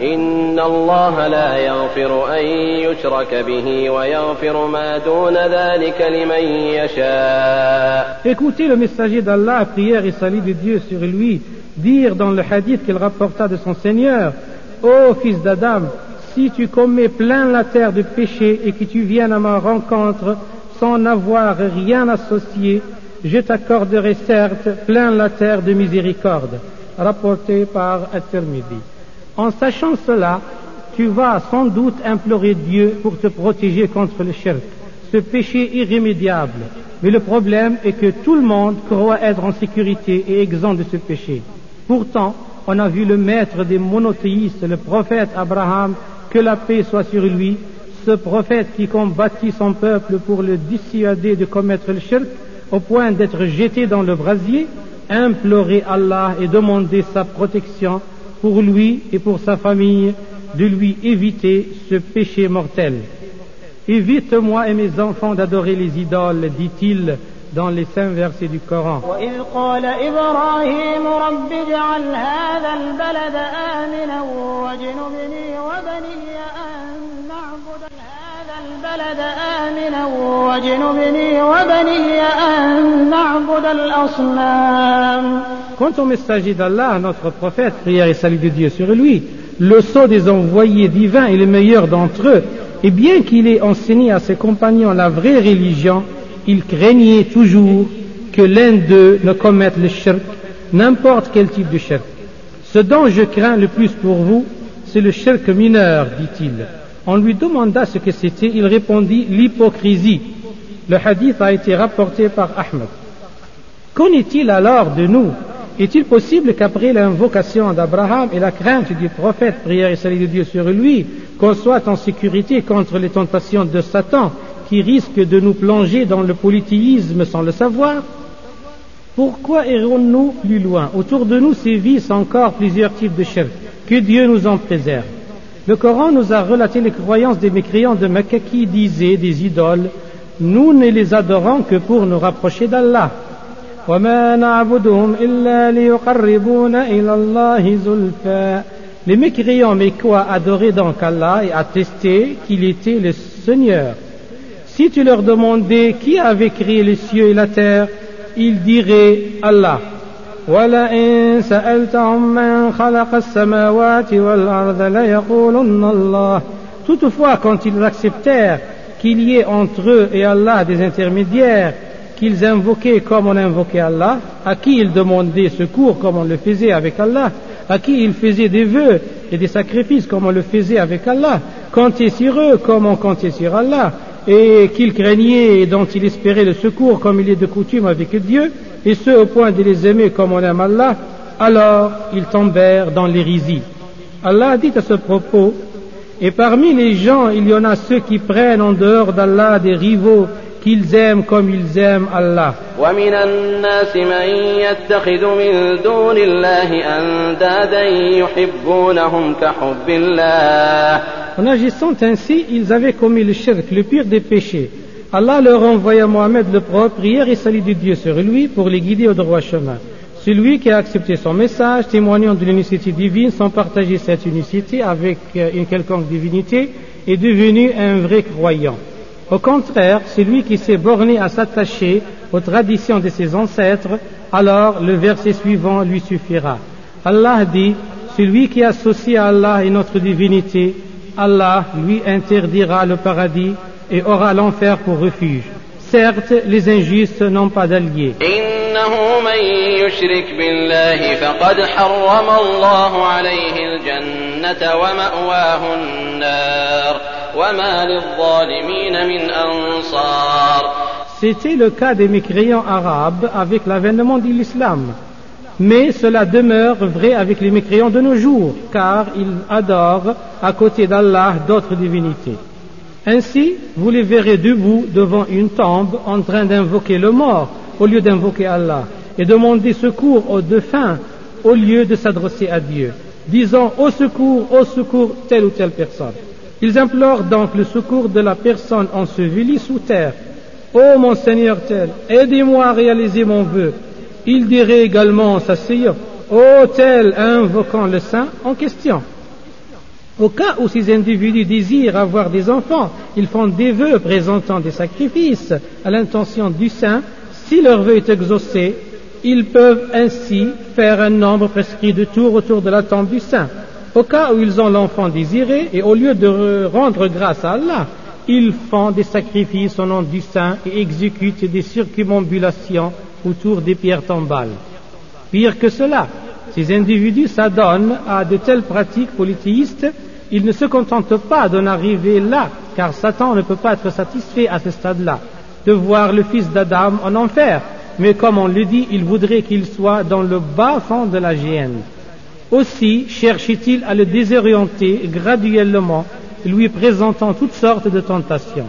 Écoutez le messager d'Allah, prière et salut de Dieu sur lui, dire dans le hadith qu'il rapporta de son Seigneur, Ô fils d'Adam, si tu commets plein la terre de péché et que tu viennes à ma rencontre sans avoir rien associé, je t'accorderai certes plein la terre de miséricorde, rapporté par At-Tirmidhi. En sachant cela, tu vas sans doute implorer Dieu pour te protéger contre le shirk, ce péché irrémédiable. Mais le problème est que tout le monde croit être en sécurité et exempt de ce péché. Pourtant, on a vu le maître des monothéistes, le prophète Abraham, que la paix soit sur lui, ce prophète qui combattit son peuple pour le dissuader de commettre le shirk, au point d'être jeté dans le brasier, implorer Allah et demander sa protection pour lui et pour sa famille, de lui éviter ce péché mortel. Évite-moi et mes enfants d'adorer les idoles, dit-il dans les saints versets du Coran. Quant au messager d'Allah, notre prophète, prière et salut de Dieu sur lui, le sceau des envoyés divins est le meilleur d'entre eux, et bien qu'il ait enseigné à ses compagnons la vraie religion, il craignait toujours que l'un d'eux ne commette le shirk, n'importe quel type de shirk. Ce dont je crains le plus pour vous, c'est le shirk mineur, dit-il. On lui demanda ce que c'était, il répondit l'hypocrisie. Le hadith a été rapporté par Ahmed. Qu'en est-il alors de nous? Est-il possible qu'après l'invocation d'Abraham et la crainte du prophète, prière et salut de Dieu sur lui, qu'on soit en sécurité contre les tentations de Satan qui risquent de nous plonger dans le polythéisme sans le savoir? Pourquoi irons-nous plus loin? Autour de nous sévissent encore plusieurs types de chefs. Que Dieu nous en préserve. Le Coran nous a relaté les croyances des mécréants de Mecca qui disaient des idoles, nous ne les adorons que pour nous rapprocher d'Allah. Les mécréants quoi adoraient donc Allah et attestaient qu'il était le Seigneur. Si tu leur demandais qui avait créé les cieux et la terre, ils diraient Allah. ولئن سألتهم من خلق السماوات والأرض ليقولن الله Toutefois, quand ils acceptèrent qu'il y ait entre eux et Allah des intermédiaires, qu'ils invoquaient comme on invoquait Allah, à qui ils demandaient secours comme on le faisait avec Allah, à qui ils faisaient des vœux et des sacrifices comme on le faisait avec Allah, comptaient sur eux comme on comptait sur Allah, et qu'ils craignaient et dont ils espéraient le secours comme il est de coutume avec Dieu, et ce au point de les aimer comme on aime Allah, alors ils tombèrent dans l'hérésie. Allah dit à ce propos, et parmi les gens, il y en a ceux qui prennent en dehors d'Allah des rivaux qu'ils aiment comme ils aiment Allah. En agissant ainsi, ils avaient commis le shirk, le pire des péchés. Allah leur envoya Mohammed le prophète, prière et salut de Dieu sur lui pour les guider au droit chemin. Celui qui a accepté son message, témoignant de l'unicité divine sans partager cette unicité avec euh, une quelconque divinité, est devenu un vrai croyant. Au contraire, celui qui s'est borné à s'attacher aux traditions de ses ancêtres, alors le verset suivant lui suffira. Allah dit, celui qui associe à Allah une autre divinité, Allah lui interdira le paradis et aura l'enfer pour refuge. Certes, les injustes n'ont pas d'alliés. C'était le cas des mécréants arabes avec l'avènement de l'islam. Mais cela demeure vrai avec les mécréants de nos jours, car ils adorent à côté d'Allah d'autres divinités. Ainsi, vous les verrez debout devant une tombe en train d'invoquer le mort au lieu d'invoquer Allah et demander secours aux défunts au lieu de s'adresser à Dieu, disant au secours, au secours telle ou telle personne. Ils implorent donc le secours de la personne ensevelie sous terre. Ô mon Seigneur tel, aidez-moi à réaliser mon vœu. Il dirait également en s'asseyant, Ô tel, invoquant le saint en question. Au cas où ces individus désirent avoir des enfants, ils font des vœux présentant des sacrifices à l'intention du saint. Si leur vœu est exaucé, ils peuvent ainsi faire un nombre prescrit de tours autour de la tombe du saint. Au cas où ils ont l'enfant désiré, et au lieu de rendre grâce à Allah, ils font des sacrifices au nom du saint et exécutent des circumambulations autour des pierres tombales. Pire que cela, ces individus s'adonnent à de telles pratiques polythéistes, ils ne se contentent pas d'en arriver là, car Satan ne peut pas être satisfait à ce stade-là, de voir le fils d'Adam en enfer, mais comme on le dit, il voudrait qu'il soit dans le bas fond de la géhenne. Aussi cherche-t-il à le désorienter graduellement, lui présentant toutes sortes de tentations.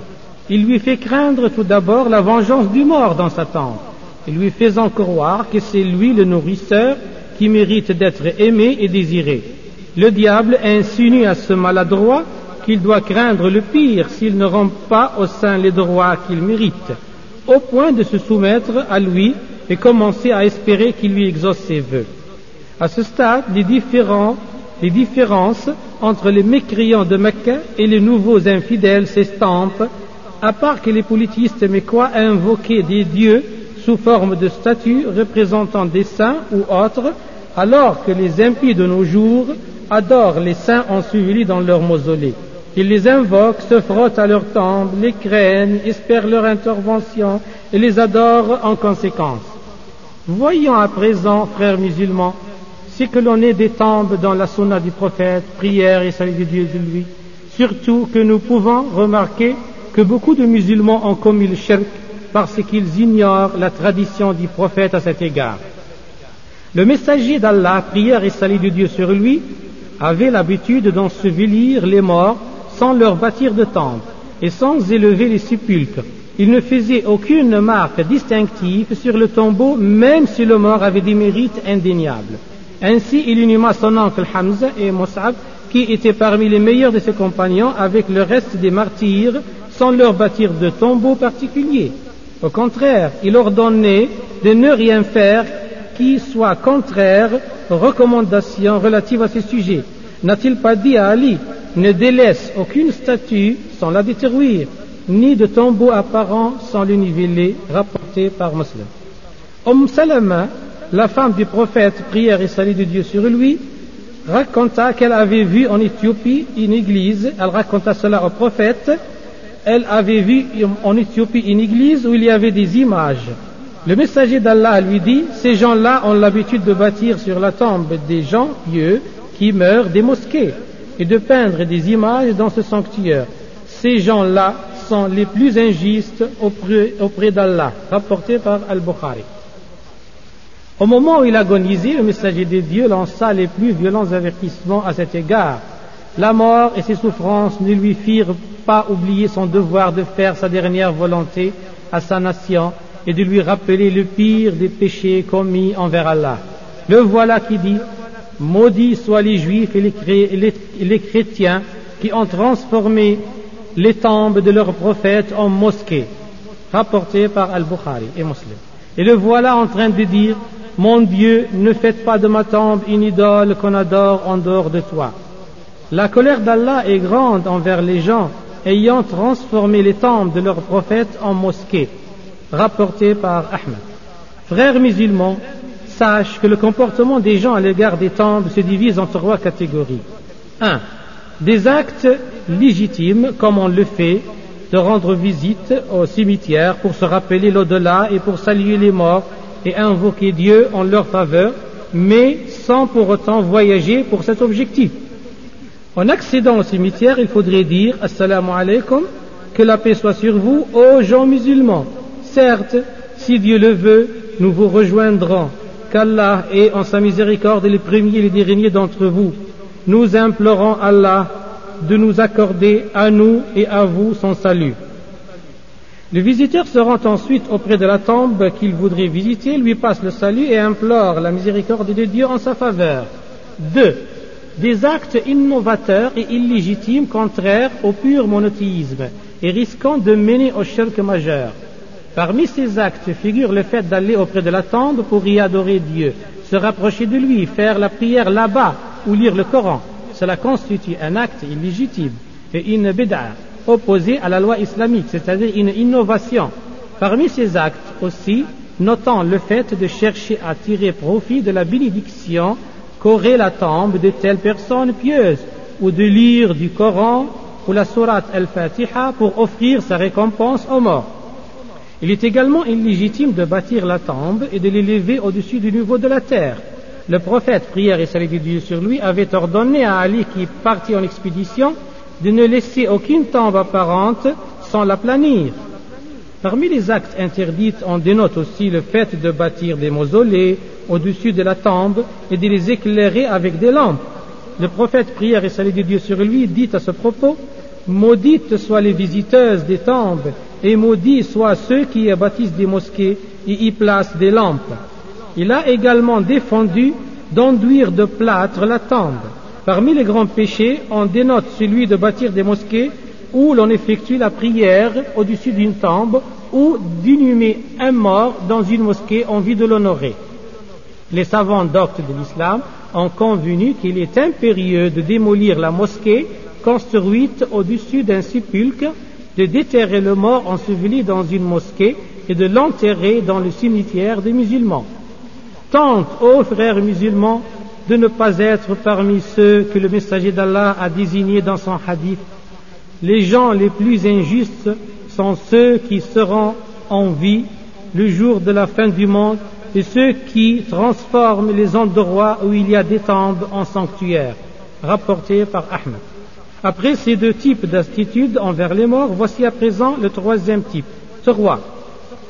Il lui fait craindre tout d'abord la vengeance du mort dans sa tente, lui faisant croire que c'est lui le nourrisseur qui mérite d'être aimé et désiré. Le diable insinue à ce maladroit qu'il doit craindre le pire s'il ne rend pas au sein les droits qu'il mérite, au point de se soumettre à lui et commencer à espérer qu'il lui exauce ses vœux. À ce stade, les, différences entre les mécréants de Mecca et les nouveaux infidèles s'estampent, à part que les politistes mécois invoquaient des dieux sous forme de statues représentant des saints ou autres, alors que les impies de nos jours adorent les saints ensevelis dans leur mausolée. Ils les invoquent, se frottent à leur tombe, les craignent, espèrent leur intervention et les adorent en conséquence. Voyons à présent, frères musulmans, c'est que l'on ait des tombes dans la sunna du prophète, prière et salut de Dieu de lui. Surtout que nous pouvons remarquer que beaucoup de musulmans ont commis le shirk parce qu'ils ignorent la tradition du prophète à cet égard. Le messager d'Allah, prière et salut de Dieu sur lui, avait l'habitude d'ensevelir les morts sans leur bâtir de tombes et sans élever les sépulcres. Il ne faisait aucune marque distinctive sur le tombeau, même si le mort avait des mérites indéniables. Ainsi, il inhuma son oncle Hamza et Mus'ab, qui étaient parmi les meilleurs de ses compagnons, avec le reste des martyrs, sans leur bâtir de tombeau particulier. Au contraire, il ordonnait de ne rien faire qui soit contraire aux recommandations relatives à ce sujet. N'a-t-il pas dit à Ali, ne délaisse aucune statue sans la détruire, ni de tombeau apparent sans le rapporté par Muslim. Salama la femme du prophète, prière et salut de Dieu sur lui, raconta qu'elle avait vu en Éthiopie une église, elle raconta cela au prophète, elle avait vu en Éthiopie une église où il y avait des images. Le messager d'Allah lui dit, ces gens-là ont l'habitude de bâtir sur la tombe des gens pieux qui meurent des mosquées et de peindre des images dans ce sanctuaire. Ces gens-là sont les plus injustes auprès, auprès d'Allah, rapporté par Al-Bukhari. Au moment où il agonisait, le messager de Dieu lança les plus violents avertissements à cet égard. La mort et ses souffrances ne lui firent pas oublier son devoir de faire sa dernière volonté à sa nation et de lui rappeler le pire des péchés commis envers Allah. Le voilà qui dit, maudits soient les juifs et les, chrétiens qui ont transformé les tombes de leurs prophètes en mosquées, rapporté par Al-Bukhari et Muslim. Et le voilà en train de dire, mon Dieu, ne faites pas de ma tombe une idole qu'on adore en dehors de toi. La colère d'Allah est grande envers les gens ayant transformé les tombes de leurs prophètes en mosquées, rapporté par Ahmed. Frères musulmans, sache que le comportement des gens à l'égard des tombes se divise en trois catégories. 1. Des actes légitimes, comme on le fait, de rendre visite au cimetière pour se rappeler l'au-delà et pour saluer les morts et invoquer Dieu en leur faveur, mais sans pour autant voyager pour cet objectif. En accédant au cimetière, il faudrait dire Assalamu alaikum, que la paix soit sur vous, ô gens musulmans. Certes, si Dieu le veut, nous vous rejoindrons, qu'Allah est en sa miséricorde les premiers et les derniers d'entre vous. Nous implorons Allah de nous accorder à nous et à vous son salut. Le visiteur se rend ensuite auprès de la tombe qu'il voudrait visiter, lui passe le salut et implore la miséricorde de Dieu en sa faveur. 2. Des actes innovateurs et illégitimes contraires au pur monothéisme et risquant de mener au shirk majeur. Parmi ces actes figure le fait d'aller auprès de la tombe pour y adorer Dieu, se rapprocher de lui, faire la prière là-bas ou lire le Coran. Cela constitue un acte illégitime et une bid'a opposée à la loi islamique, c'est-à-dire une innovation. Parmi ces actes aussi, notons le fait de chercher à tirer profit de la bénédiction qu'aurait la tombe de telle personne pieuse, ou de lire du Coran ou la sourate al-Fatiha pour offrir sa récompense aux morts. Il est également illégitime de bâtir la tombe et de l'élever au-dessus du niveau de la terre. Le prophète, prière et salut de Dieu sur lui, avait ordonné à Ali qui partit en expédition de ne laisser aucune tombe apparente sans la planir. Parmi les actes interdits, on dénote aussi le fait de bâtir des mausolées au-dessus de la tombe et de les éclairer avec des lampes. Le prophète, prière et salut de Dieu sur lui, dit à ce propos, Maudites soient les visiteuses des tombes, et maudits soient ceux qui y bâtissent des mosquées et y placent des lampes. Il a également défendu d'enduire de plâtre la tombe. Parmi les grands péchés, on dénote celui de bâtir des mosquées où l'on effectue la prière au-dessus d'une tombe ou d'inhumer un mort dans une mosquée en vue de l'honorer. Les savants doctes de l'islam ont convenu qu'il est impérieux de démolir la mosquée construite au-dessus d'un sépulcre, de déterrer le mort enseveli dans une mosquée et de l'enterrer dans le cimetière des musulmans. Tente, ô frères musulmans, de ne pas être parmi ceux que le messager d'Allah a désignés dans son hadith. Les gens les plus injustes sont ceux qui seront en vie le jour de la fin du monde et ceux qui transforment les endroits où il y a des tombes en sanctuaires, rapporté par Ahmed. Après ces deux types d'attitudes envers les morts, voici à présent le troisième type. Trois.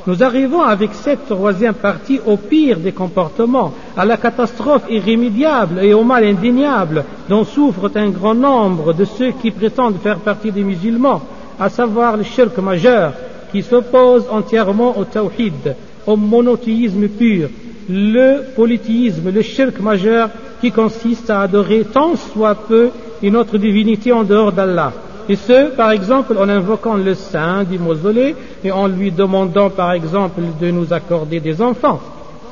Nous arrivons avec cette troisième partie au pire des comportements, à la catastrophe irrémédiable et au mal indéniable dont souffrent un grand nombre de ceux qui prétendent faire partie des musulmans, à savoir le shirk majeur, qui s'oppose entièrement au tawhid, au monothéisme pur, le polythéisme, le shirk majeur qui consiste à adorer tant soit peu une autre divinité en dehors d'Allah. Et ce, par exemple, en invoquant le saint du mausolée et en lui demandant, par exemple, de nous accorder des enfants.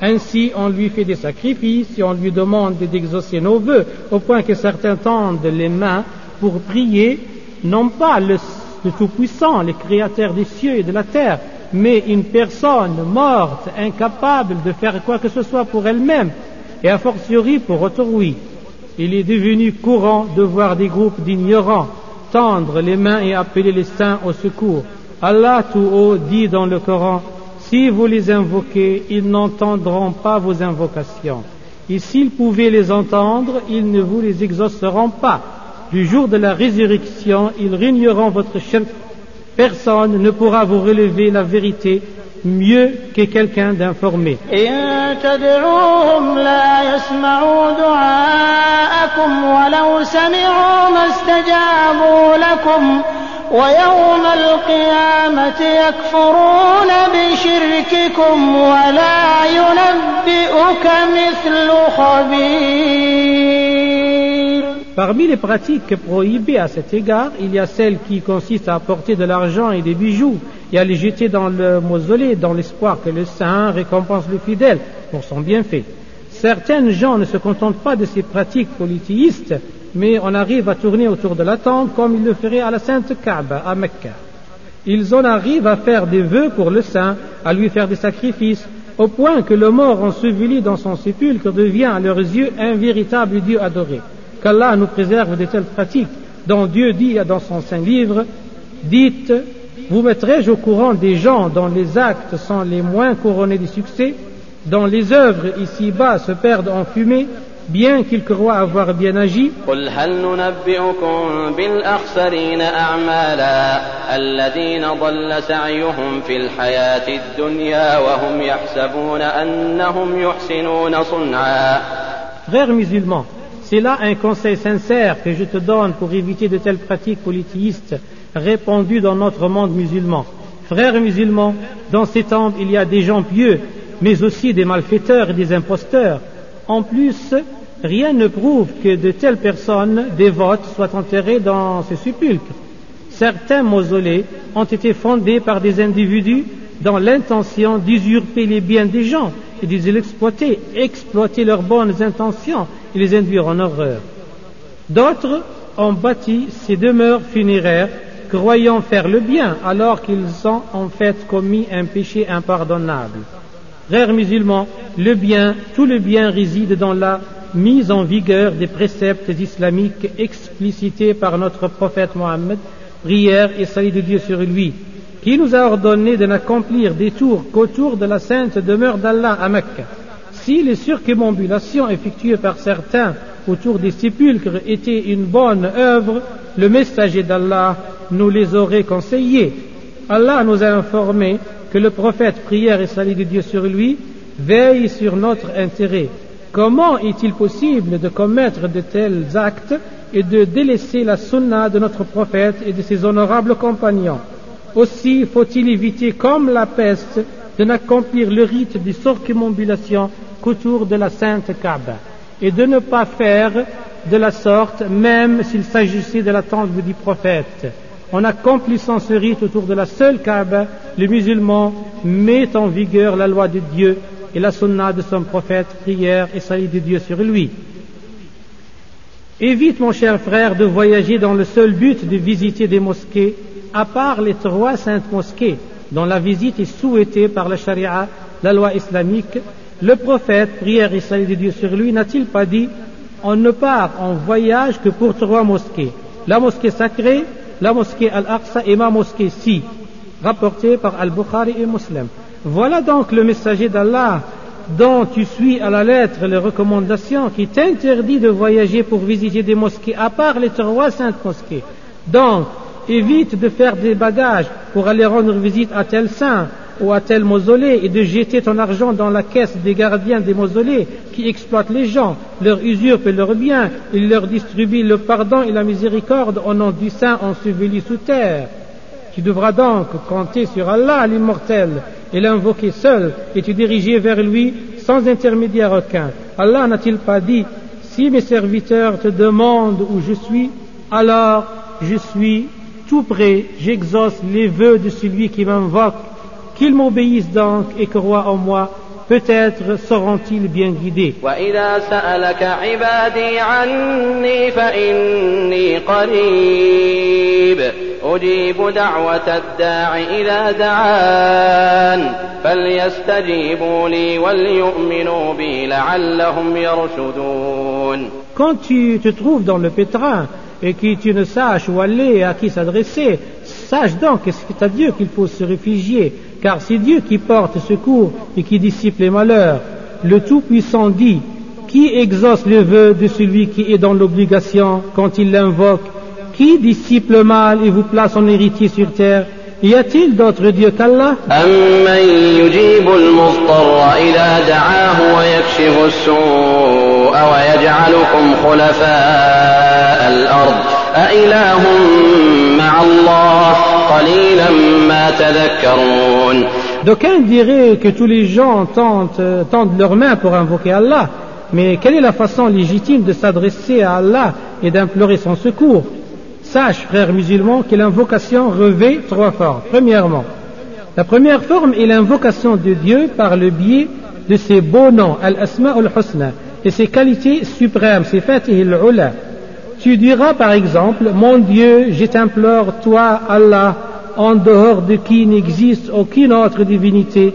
Ainsi, on lui fait des sacrifices et on lui demande d'exaucer nos voeux, au point que certains tendent les mains pour prier, non pas le, le Tout-Puissant, le Créateur des cieux et de la terre, mais une personne morte, incapable de faire quoi que ce soit pour elle-même, et a fortiori pour autrui. Il est devenu courant de voir des groupes d'ignorants tendre les mains et appeler les saints au secours. Allah tout haut dit dans le Coran, si vous les invoquez, ils n'entendront pas vos invocations. Et s'ils pouvaient les entendre, ils ne vous les exauceront pas. Du jour de la résurrection, ils régneront votre shirk personne ne pourra vous relever la vérité mieux que quelqu'un d'informé. ويوم القيامة يكفرون بشرككم ولا ينبئك مثل خبير Parmi les pratiques prohibées à cet égard, il y a celle qui consiste à apporter de l'argent et des bijoux et à les jeter dans le mausolée dans l'espoir que le saint récompense le fidèle pour son bienfait. Certaines gens ne se contentent pas de ces pratiques polythéistes, mais on arrive à tourner autour de la tombe comme ils le feraient à la Sainte Kaaba, à Mecca. Ils en arrivent à faire des vœux pour le saint, à lui faire des sacrifices, au point que le mort enseveli dans son sépulcre devient à leurs yeux un véritable Dieu adoré qu'Allah nous préserve de telles pratiques, dont Dieu dit dans son saint livre, dites, vous mettrai-je au courant des gens dont les actes sont les moins couronnés de succès, dont les œuvres ici-bas se perdent en fumée, bien qu'ils croient avoir bien agi. Frères musulmans, c'est là un conseil sincère que je te donne pour éviter de telles pratiques polythéistes répandues dans notre monde musulman. Frères musulmans, dans ces temples, il y a des gens pieux, mais aussi des malfaiteurs et des imposteurs. En plus, rien ne prouve que de telles personnes dévotes soient enterrées dans ces sépulcres. Certains mausolées ont été fondés par des individus dans l'intention d'usurper les biens des gens et de les exploiter, exploiter leurs bonnes intentions et les induire en horreur. D'autres ont bâti ces demeures funéraires croyant faire le bien alors qu'ils ont en fait commis un péché impardonnable. Frères musulmans, le bien, tout le bien réside dans la mise en vigueur des préceptes islamiques explicités par notre prophète Mohammed, prière et salut de Dieu sur lui, qui nous a ordonné de n'accomplir des tours qu'autour de la sainte demeure d'Allah à Mecca. Si les circumambulations effectuées par certains autour des sépulcres étaient une bonne œuvre, le messager d'Allah nous les aurait conseillées. Allah nous a informé que le prophète, prière et salut de Dieu sur lui, veille sur notre intérêt. Comment est-il possible de commettre de tels actes et de délaisser la sunna de notre prophète et de ses honorables compagnons? Aussi faut-il éviter, comme la peste, de n'accomplir le rite de circumambulation qu'autour de la sainte Kaaba et de ne pas faire de la sorte, même s'il s'agissait de la tente du prophète. En accomplissant ce rite autour de la seule Kaaba, le musulman met en vigueur la loi de Dieu et la sunna de son prophète, prière et salut de Dieu sur lui. Évite, mon cher frère, de voyager dans le seul but de visiter des mosquées, à part les trois saintes mosquées, dont la visite est souhaitée par la charia, la loi islamique. Le prophète, prière et de Dieu sur lui, n'a-t-il pas dit on ne part en voyage que pour trois mosquées. La mosquée sacrée, la mosquée Al-Aqsa et ma mosquée Si, rapporté par Al-Bukhari et Muslim. Voilà donc le messager d'Allah dont tu suis à la lettre les recommandations qui t'interdit de voyager pour visiter des mosquées à part les trois saintes mosquées. Donc, évite de faire des bagages pour aller rendre visite à tel saint ou à tel mausolée et de jeter ton argent dans la caisse des gardiens des mausolées qui exploitent les gens, leur usurpent leurs biens, ils leur distribuent le pardon et la miséricorde au nom du saint enseveli sous terre. Tu devras donc compter sur Allah l'immortel et l'invoquer seul et te diriger vers lui sans intermédiaire aucun. Allah n'a-t-il pas dit Si mes serviteurs te demandent où je suis, alors je suis tout près, j'exauce les vœux de celui qui m'invoque, qu'ils m'obéissent donc et croient en moi, peut-être seront-ils bien guidés. وإذا سألك عبادي عني فإني قريب أجيب دعوة الداع إذا دعان فليستجيبوا لي وليؤمنوا بي لعلهم يرشدون Quand tu te trouves dans le pétrin et que tu ne saches où aller et à qui s'adresser, sache donc que c'est à Dieu qu'il faut se réfugier, car c'est Dieu qui porte secours et qui dissipe les malheurs. Le Tout-Puissant dit, qui exauce le vœu de celui qui est dans l'obligation quand il l'invoque? Qui dissipe le mal et vous place en héritier sur terre? Y a-t-il d'autres dieux qu'Allah? D'aucuns diraient que tous les gens tentent, euh, tendent leurs mains pour invoquer Allah, mais quelle est la façon légitime de s'adresser à Allah et d'implorer son secours? Sache, frère musulman, que l'invocation revêt trois formes. Premièrement, la première forme est l'invocation de Dieu par le biais de ses beaux noms, Al-Asma al-Husna, et ses qualités suprêmes, ses fatih al-Ula. Tu diras par exemple, mon Dieu, je t'implore, toi, Allah, en dehors de qui n'existe aucune autre divinité,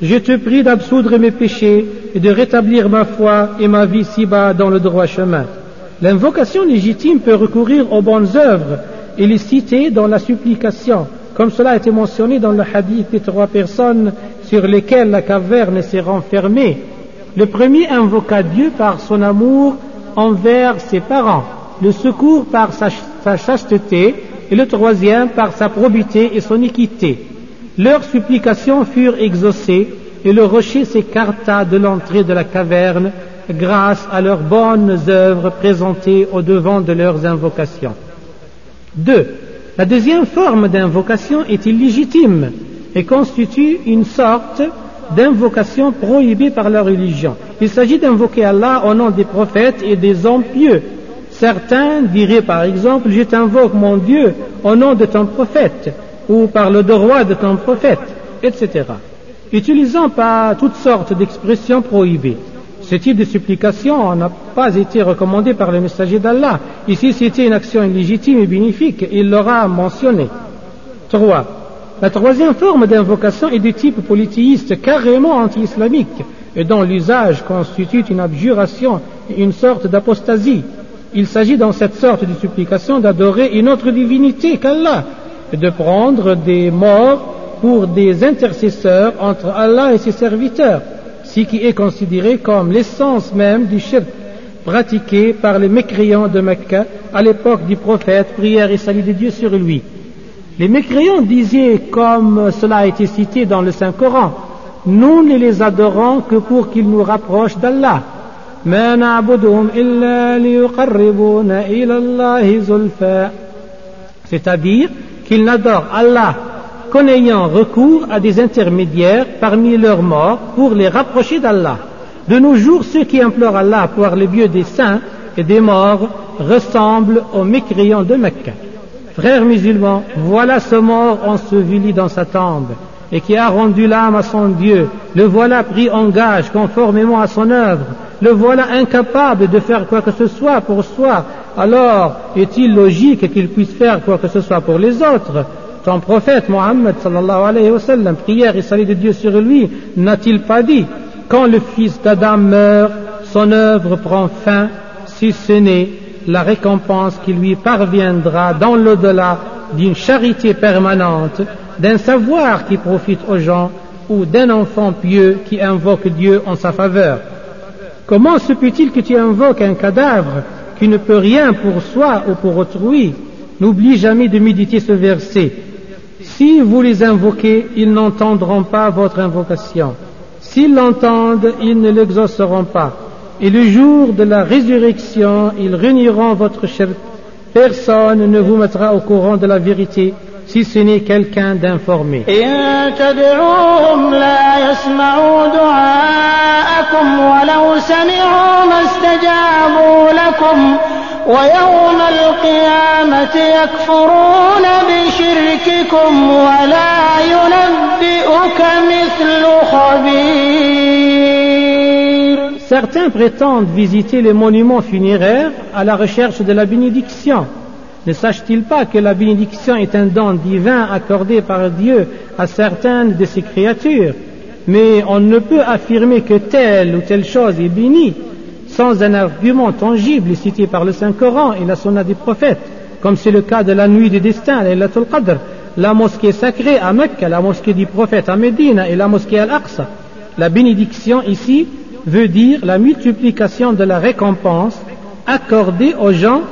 je te prie d'absoudre mes péchés et de rétablir ma foi et ma vie si-bas dans le droit chemin. L'invocation légitime peut recourir aux bonnes œuvres et les citer dans la supplication, comme cela a été mentionné dans le hadith des trois personnes sur lesquelles la caverne s'est renfermée. Le premier invoqua Dieu par son amour envers ses parents, le secours par sa, chasteté et le troisième par sa probité et son équité. Leurs supplications furent exaucées et le rocher s'écarta de l'entrée de la caverne grâce à leurs bonnes œuvres présentées au devant de leurs invocations. 2. La deuxième forme d'invocation est illégitime et constitue une sorte d'invocation prohibée par la religion. Il s'agit d'invoquer Allah au nom des prophètes et des hommes pieux. Certains diraient par exemple, je t'invoque mon Dieu au nom de ton prophète ou par le droit de ton prophète, etc. Utilisant pas toutes sortes d'expressions prohibées. Ce type de supplication n'a pas été recommandé par le messager d'Allah. Ici, c'était une action illégitime et bénéfique. Il l'aura mentionné. 3. La troisième forme d'invocation est de type polythéiste carrément anti-islamique et dont l'usage constitue une abjuration une sorte d'apostasie. Il s'agit dans cette sorte de supplication d'adorer une autre divinité qu'Allah et de prendre des morts pour des intercesseurs entre Allah et ses serviteurs, ce qui est considéré comme l'essence même du shirk pratiqué par les mécréants de Mecca à l'époque du prophète, prière et salut de Dieu sur lui. Les mécréants disaient, comme cela a été cité dans le Saint-Coran, nous ne les adorons que pour qu'ils nous rapprochent d'Allah. C'est-à-dire qu'ils n'adorent Allah qu'en ayant recours à des intermédiaires parmi leurs morts pour les rapprocher d'Allah. De nos jours, ceux qui implorent Allah par le biais des saints et des morts ressemblent aux mécréants de Mecca. Frères musulmans, voilà ce mort enseveli dans sa tombe et qui a rendu l'âme à son Dieu. Le voilà pris en gage conformément à son œuvre. Le voilà incapable de faire quoi que ce soit pour soi. Alors, est-il logique qu'il puisse faire quoi que ce soit pour les autres? Ton prophète Mohammed sallallahu alayhi wa sallam, prière et salut de Dieu sur lui, n'a-t-il pas dit Quand le fils d'Adam meurt, son œuvre prend fin, si ce n'est la récompense qui lui parviendra dans l'au-delà d'une charité permanente, d'un savoir qui profite aux gens ou d'un enfant pieux qui invoque Dieu en sa faveur? Comment se peut-il que tu invoques un cadavre qui ne peut rien pour soi ou pour autrui? N'oublie jamais de méditer ce verset. Si vous les invoquez, ils n'entendront pas votre invocation. S'ils l'entendent, ils ne l'exauceront pas. Et le jour de la résurrection, ils réuniront votre chair. Personne ne vous mettra au courant de la vérité si ce n'est quelqu'un d'informé. ويوم القيامة يكفرون بشرككم ولا ينبئك مثل خبير Certains prétendent visiter les monuments funéraires à la recherche de la bénédiction. Ne sache-t-il pas que la bénédiction est un don divin accordé par Dieu à certaines de ses créatures? Mais on ne peut affirmer que telle ou telle chose est bénie sans un argument tangible cité par le Saint-Coran et la Sunna des prophètes, comme c'est le cas de la nuit du destin, l'Elatul Qadr, la mosquée sacrée à Mecca, la mosquée du prophète à Médine et la mosquée Al-Aqsa. La bénédiction ici veut dire la multiplication de la récompense accordée aux gens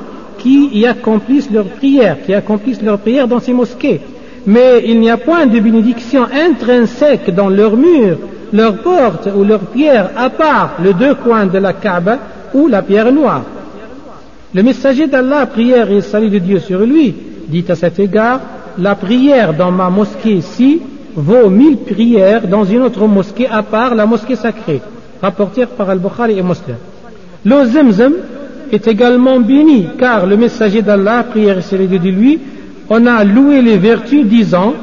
qui y accomplissent leurs prières, qui accomplissent leurs prières dans ces mosquées. Mais il n'y a point de bénédiction intrinsèque dans leurs murs, leurs portes ou leurs pierres à part les deux coins de la Kaaba ou la pierre noire. Le messager d'Allah, prière et salut de Dieu sur lui, dit à cet égard, la prière dans ma mosquée ici vaut mille prières dans une autre mosquée à part la mosquée sacrée, rapportée par Al-Bukhari et Muslim. Le Zemzem est également béni, car le messager d'Allah, prière et salut de lui, on a loué les vertus disant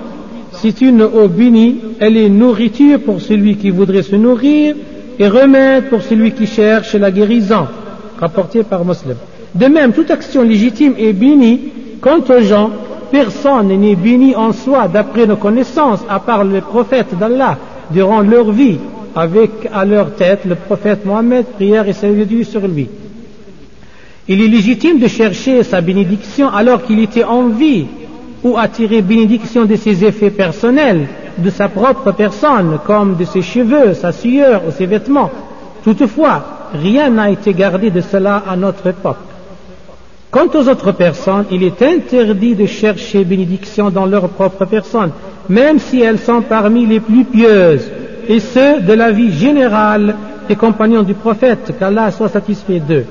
c'est une eau bénie, elle est nourriture pour celui qui voudrait se nourrir et remède pour celui qui cherche la guérison, rapporté par Muslim. De même, toute action légitime est bénie. Quant aux gens, personne n'est béni en soi d'après nos connaissances, à part les prophètes d'Allah, durant leur vie, avec à leur tête le prophète Mohammed, prière et salut de Dieu sur lui. Il est légitime de chercher sa bénédiction alors qu'il était en vie, ou attirer bénédiction de ses effets personnels, de sa propre personne, comme de ses cheveux, sa sueur ou ses vêtements. Toutefois, rien n'a été gardé de cela à notre époque. Quant aux autres personnes, il est interdit de chercher bénédiction dans leur propre personne, même si elles sont parmi les plus pieuses, et ceux de la vie générale des compagnons du prophète, qu'Allah soit satisfait d'eux.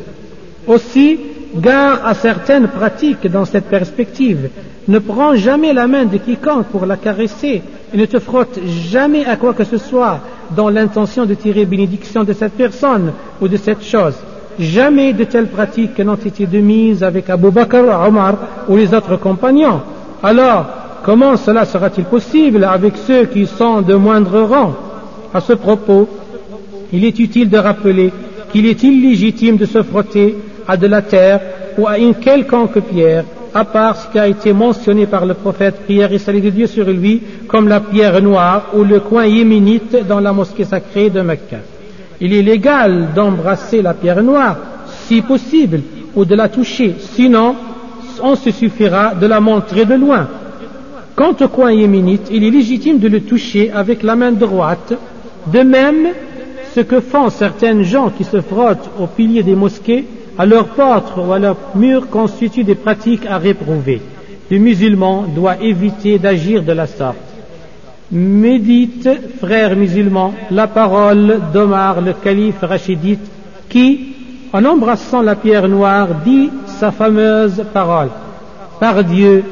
Aussi, gare à certaines pratiques dans cette perspective. Ne prends jamais la main de quiconque pour la caresser et ne te frotte jamais à quoi que ce soit dans l'intention de tirer bénédiction de cette personne ou de cette chose. Jamais de telles pratiques n'ont été de mise avec Abu Bakr, Omar ou les autres compagnons. Alors, comment cela sera-t-il possible avec ceux qui sont de moindre rang? À ce propos, il est utile de rappeler qu'il est illégitime de se frotter à de la terre ou à une quelconque pierre, à part ce qui a été mentionné par le prophète, prière et salut de Dieu sur lui, comme la pierre noire ou le coin yéménite dans la mosquée sacrée de Mecca. Il est légal d'embrasser la pierre noire, si possible, ou de la toucher, sinon on se suffira de la montrer de loin. Quant au coin yéménite, il est légitime de le toucher avec la main droite, de même ce que font certaines gens qui se frottent aux piliers des mosquées à leurs portes ou à leurs murs constituent des pratiques à réprouver. Le musulman doit éviter d'agir de la sorte. Médite, frères musulmans, la parole d'Omar, le calife rachidite, qui, en embrassant la pierre noire, dit sa fameuse parole. Par Dieu,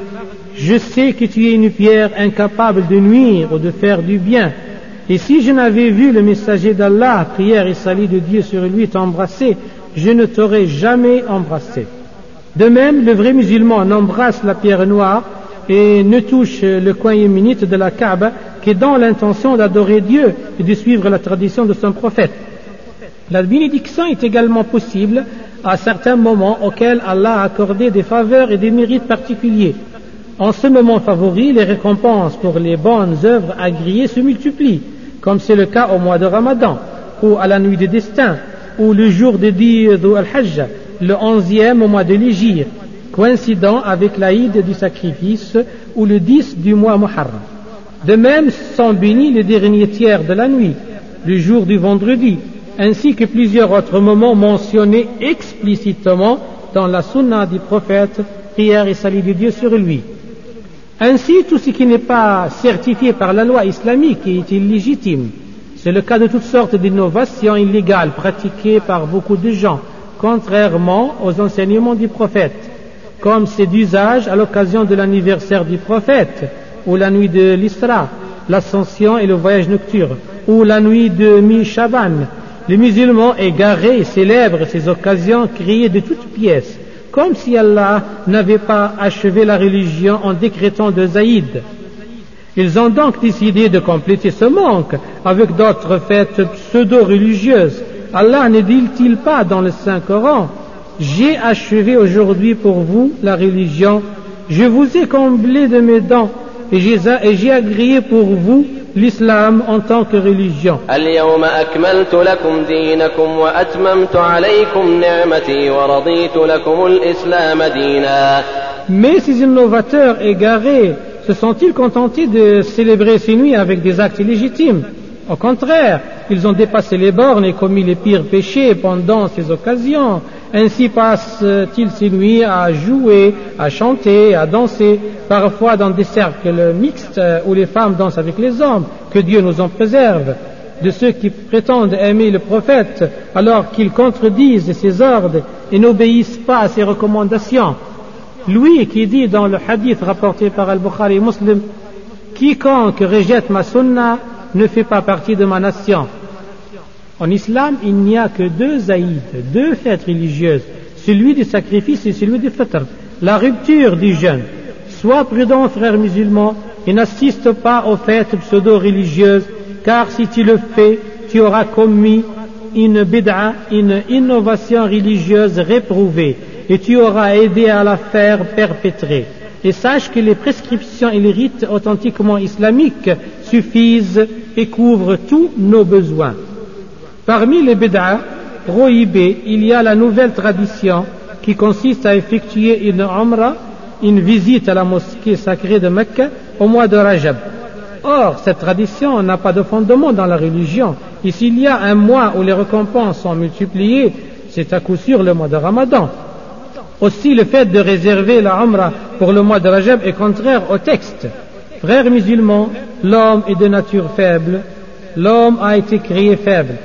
je sais que tu es une pierre incapable de nuire ou de faire du bien. Et si je n'avais vu le messager d'Allah, prière et salut de Dieu sur lui, t'embrasser, je ne t'aurais jamais embrassé. De même, le vrai musulman n'embrasse la pierre noire et ne touche le coin yéménite de la Kaaba qu'est dans l'intention d'adorer Dieu et de suivre la tradition de son prophète. La bénédiction est également possible à certains moments auxquels Allah a accordé des faveurs et des mérites particuliers. En ce moment favori, les récompenses pour les bonnes œuvres agréées se multiplient, comme c'est le cas au mois de Ramadan, ou à la nuit des destins, ou le jour de Di al-Hajj, le onzième au mois de l'Égypte, coïncidant avec l'Aïd du sacrifice ou le 10 du mois Muharram. De même sont bénis les derniers tiers de la nuit, le jour du vendredi, ainsi que plusieurs autres moments mentionnés explicitement dans la sunna du prophète, prière et salut de Dieu sur lui. Ainsi, tout ce qui n'est pas certifié par la loi islamique est illégitime. C'est le cas de toutes sortes d'innovations illégales pratiquées par beaucoup de gens, contrairement aux enseignements du prophète, comme c'est d'usage à l'occasion de l'anniversaire du prophète, ou la nuit de l'Isra, l'ascension et le voyage nocturne, ou la nuit de Mi-Shaban. Les musulmans égarés célèbrent ces occasions criées de toutes pièces comme si Allah n'avait pas achevé la religion en décrétant de Zaïd. Ils ont donc décidé de compléter ce manque avec d'autres fêtes pseudo-religieuses. Allah ne dit-il pas dans le Saint-Coran J'ai achevé aujourd'hui pour vous la religion, je vous ai comblé de mes dents et j'ai agréé pour vous l'islam en tant que religion. Mais ces innovateurs égarés se sont-ils contentés de célébrer ces nuits avec des actes illégitimes? Au contraire, ils ont dépassé les bornes et commis les pires péchés pendant ces occasions. Ainsi passent-ils ces nuits à jouer, à chanter, à danser, parfois dans des cercles mixtes où les femmes dansent avec les hommes. Que Dieu nous en préserve de ceux qui prétendent aimer le prophète alors qu'ils contredisent ses ordres et n'obéissent pas à ses recommandations. Lui qui dit dans le hadith rapporté par Al-Bukhari Muslim, quiconque rejette ma sunna ne fait pas partie de ma nation. En islam, il n'y a que deux aïds, deux fêtes religieuses, celui du sacrifice et celui du fitr, la rupture du jeûne. Sois prudent, frère musulman, et n'assiste pas aux fêtes pseudo-religieuses, car si tu le fais, tu auras commis une bid'a, une innovation religieuse réprouvée, et tu auras aidé à la faire perpétrer. Et sache que les prescriptions et les rites authentiquement islamiques suffisent et couvrent tous nos besoins. Parmi les bid'a prohibés, il y a la nouvelle tradition qui consiste à effectuer une umrah, une visite à la mosquée sacrée de Mecca au mois de Rajab. Or, cette tradition n'a pas de fondement dans la religion Et s'il y a un mois où les récompenses sont multipliées, c'est à coup sûr le mois de Ramadan. Aussi, le fait de réserver la Umrah pour le mois de Rajab est contraire au texte. Frères musulmans, l'homme est de nature faible. L'homme a été créé faible.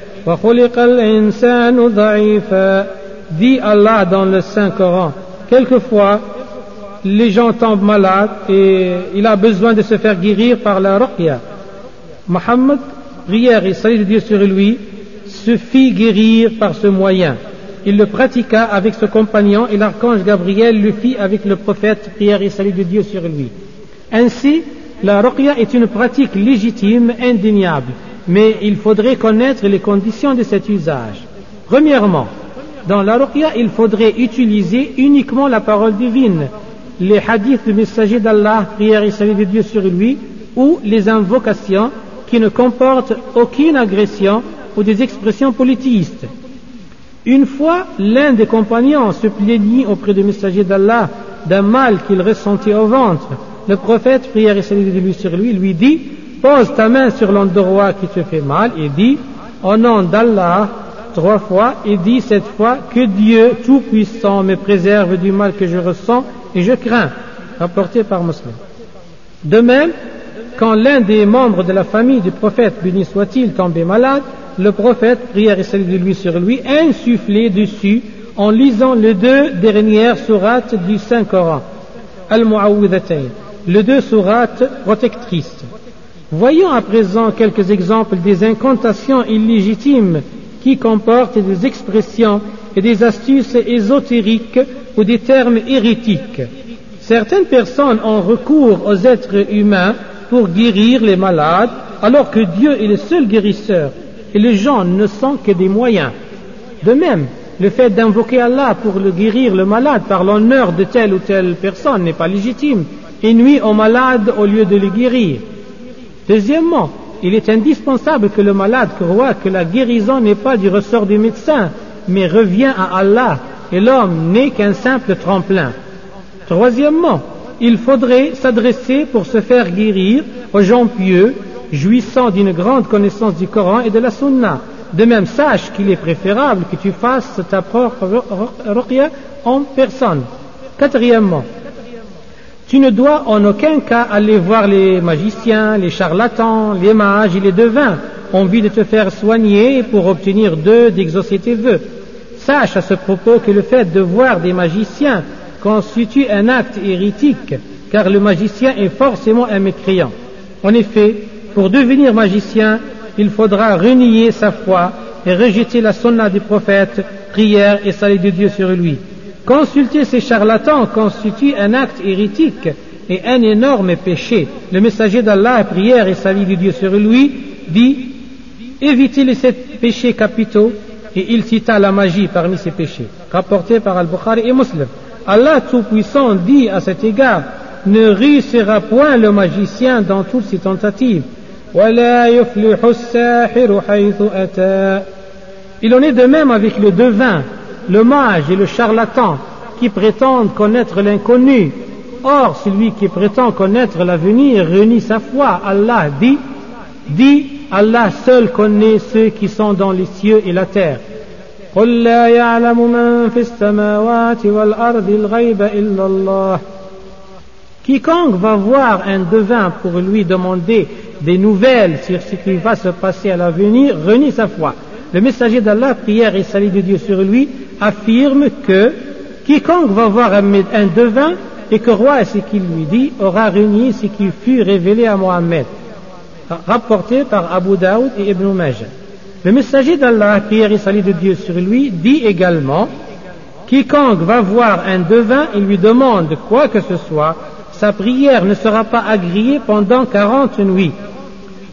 Dit Allah dans le Saint-Coran. Quelquefois, les gens tombent malades et il a besoin de se faire guérir par la ruqya. Mohammed, prière et salut de Dieu sur lui, se fit guérir par ce moyen. Il le pratiqua avec ce compagnon et l'archange Gabriel le fit avec le prophète, prière et salut de Dieu sur lui. Ainsi, la ruqya est une pratique légitime, indéniable, mais il faudrait connaître les conditions de cet usage. Premièrement, dans la ruqya, il faudrait utiliser uniquement la parole divine, les hadiths du messager d'Allah, prière et salut de Dieu sur lui, ou les invocations qui ne comportent aucune agression ou des expressions polythéistes. Une fois, l'un des compagnons se plaignit auprès du messager d'Allah d'un mal qu'il ressentait au ventre. Le prophète, prière et salut de lui sur lui, lui dit, pose ta main sur l'endroit qui te fait mal et dis, au nom d'Allah, trois fois, et dis cette fois, que Dieu Tout-Puissant me préserve du mal que je ressens et je crains, rapporté par Muslim. De même, quand l'un des membres de la famille du prophète, béni soit-il, tombait malade, le prophète, prière et salut de lui sur lui, insufflait dessus en lisant les deux dernières sourates du Saint-Coran, Al-Mu'awwidhatayn, les deux sourates protectrices. Voyons à présent quelques exemples des incantations illégitimes qui comportent des expressions et des astuces ésotériques ou des termes hérétiques. Certaines personnes ont recours aux êtres humains pour guérir les malades, alors que Dieu est le seul guérisseur et les gens ne sont que des moyens. De même, le fait d'invoquer Allah pour guérir le malade par l'honneur de telle ou telle personne n'est pas légitime et nuit au malade au lieu de le guérir. Deuxièmement, il est indispensable que le malade croit que la guérison n'est pas du ressort du médecin, mais revient à Allah et l'homme n'est qu'un simple tremplin. Troisièmement, il faudrait s'adresser pour se faire guérir aux gens pieux, jouissant d'une grande connaissance du Coran et de la Sunna. De même, sache qu'il est préférable que tu fasses ta propre ruqya en personne. Quatrièmement, tu ne dois en aucun cas aller voir les magiciens, les charlatans, les mages et les devins en vue de te faire soigner pour obtenir d'eux d'exaucer tes vœux. Sache à ce propos que le fait de voir des magiciens constitue un acte hérétique, car le magicien est forcément un mécréant. En effet, pour devenir magicien, il faudra renier sa foi et rejeter la sunna du prophète, prière et salut de Dieu sur lui. Consulter ces charlatans constitue un acte hérétique et un énorme péché. Le messager d'Allah, prière et salut de Dieu sur lui, dit Évitez les sept péchés capitaux et il cita la magie parmi ses péchés, rapporté par Al-Bukhari et Muslim. Allah Tout-Puissant dit à cet égard, ne réussira point le magicien dans toutes ses tentatives. Il en est de même avec le devin, le mage et le charlatan qui prétendent connaître l'inconnu. Or, celui qui prétend connaître l'avenir réunit sa foi. Allah dit, dit, Allah seul connaît ceux qui sont dans les cieux et la terre. Quiconque va voir un devin pour lui demander des nouvelles sur ce qui va se passer à l'avenir renie sa foi. Le messager d'Allah, prière et salut de Dieu sur lui, affirme que quiconque va voir un, devin et que roi ce qu'il lui dit aura réuni ce qui fut révélé à Mohammed rapporté par Abu Daoud et Ibn Majah. Le messager d'Allah, prière et salut de Dieu sur lui, dit également Quiconque va voir un devin et lui demande quoi que ce soit, sa prière ne sera pas agréée pendant quarante nuits.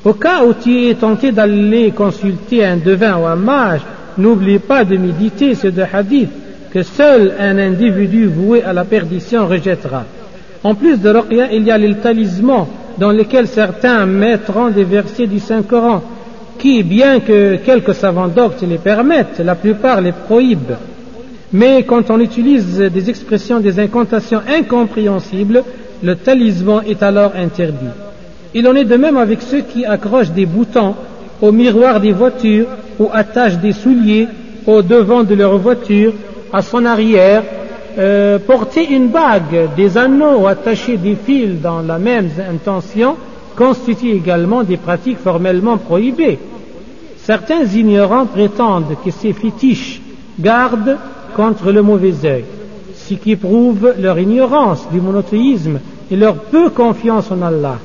Au cas où tu es tenté d'aller consulter un devin ou un mage, n'oublie pas de méditer ce deux hadith que seul un individu voué à la perdition rejettera. En plus de Ruqya, il y a les talismans dans lesquels certains mettront des versets du Saint-Coran, qui, bien que quelques savants doctes les permettent, la plupart les prohibent. Mais quand on utilise des expressions, des incantations incompréhensibles, le talisman est alors interdit. Il en est de même avec ceux qui accrochent des boutons au miroir des voitures ou attachent des souliers au devant de leur voiture, à son arrière, euh, porter une bague, des anneaux ou attacher des fils dans la même intention constitue également des pratiques formellement prohibées. Certains ignorants prétendent que ces fétiches gardent contre le mauvais œil, ce qui prouve leur ignorance du monothéisme et leur peu confiance en Allah.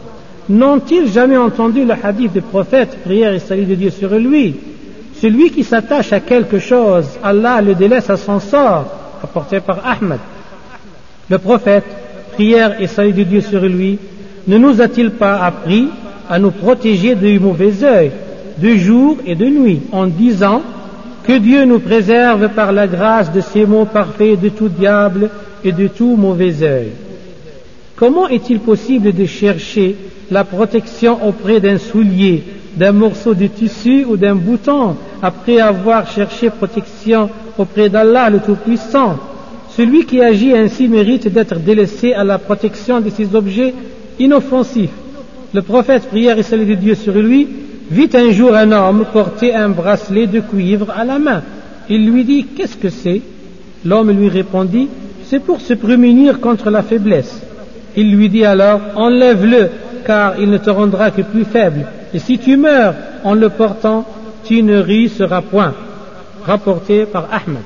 N'ont-ils jamais entendu le hadith du prophète, prière et salut de Dieu sur lui? Celui qui s'attache à quelque chose, Allah le délaisse à son sort, apporté par Ahmed. Le prophète, prière et salut de Dieu sur lui, ne nous a-t-il pas appris à nous protéger du mauvais œil, de jour et de nuit, en disant que Dieu nous préserve par la grâce de ses mots parfaits de tout diable et de tout mauvais œil. Comment est-il possible de chercher la protection auprès d'un soulier, d'un morceau de tissu ou d'un bouton, après avoir cherché protection auprès d'Allah le Tout-Puissant Celui qui agit ainsi mérite d'être délaissé à la protection de ces objets inoffensifs. Le prophète, prière et salut de Dieu sur lui, vit un jour un homme porter un bracelet de cuivre à la main. Il lui dit Qu'est-ce que c'est? L'homme lui répondit C'est pour se prémunir contre la faiblesse. Il lui dit alors Enlève-le, car il ne te rendra que plus faible. Et si tu meurs en le portant, tu ne risseras point. Rapporté par Ahmed.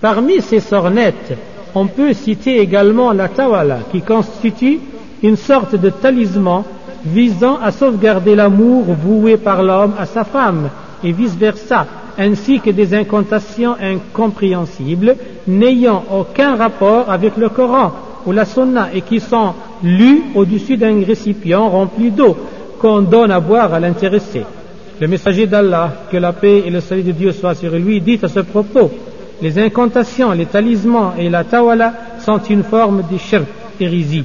Parmi ces sornettes, on peut citer également la tawala, qui constitue une sorte de talisman visant à sauvegarder l'amour voué par l'homme à sa femme et vice-versa, ainsi que des incantations incompréhensibles n'ayant aucun rapport avec le Coran ou la Sunna et qui sont lues au-dessus d'un récipient rempli d'eau qu'on donne à boire à l'intéressé. Le messager d'Allah, que la paix et le salut de Dieu soient sur lui, dit à ce propos, les incantations, les talismans et la tawala sont une forme de shirk, hérésie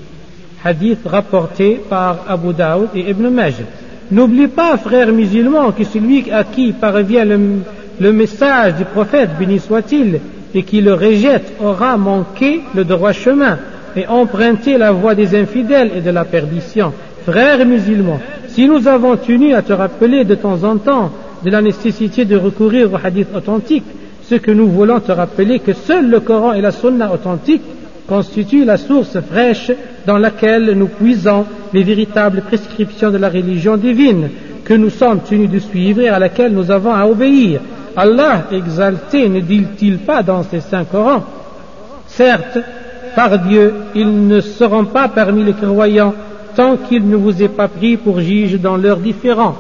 hadith rapporté par Abu Daoud et Ibn Majah. N'oublie pas, frère musulman, que celui à qui parvient le, message du prophète, béni soit-il, et qui le rejette, aura manqué le droit chemin et emprunté la voie des infidèles et de la perdition. Frère musulman, si nous avons tenu à te rappeler de temps en temps de la nécessité de recourir au hadith authentique, ce que nous voulons te rappeler que seul le Coran et la Sunna authentique constitue la source fraîche dans laquelle nous puisons les véritables prescriptions de la religion divine que nous sommes tenus de suivre et à laquelle nous avons à obéir. Allah exalté ne dit-il pas dans ses saints Corans Certes, par Dieu, ils ne seront pas parmi les croyants tant qu'ils ne vous aient pas pris pour juge dans leurs différends,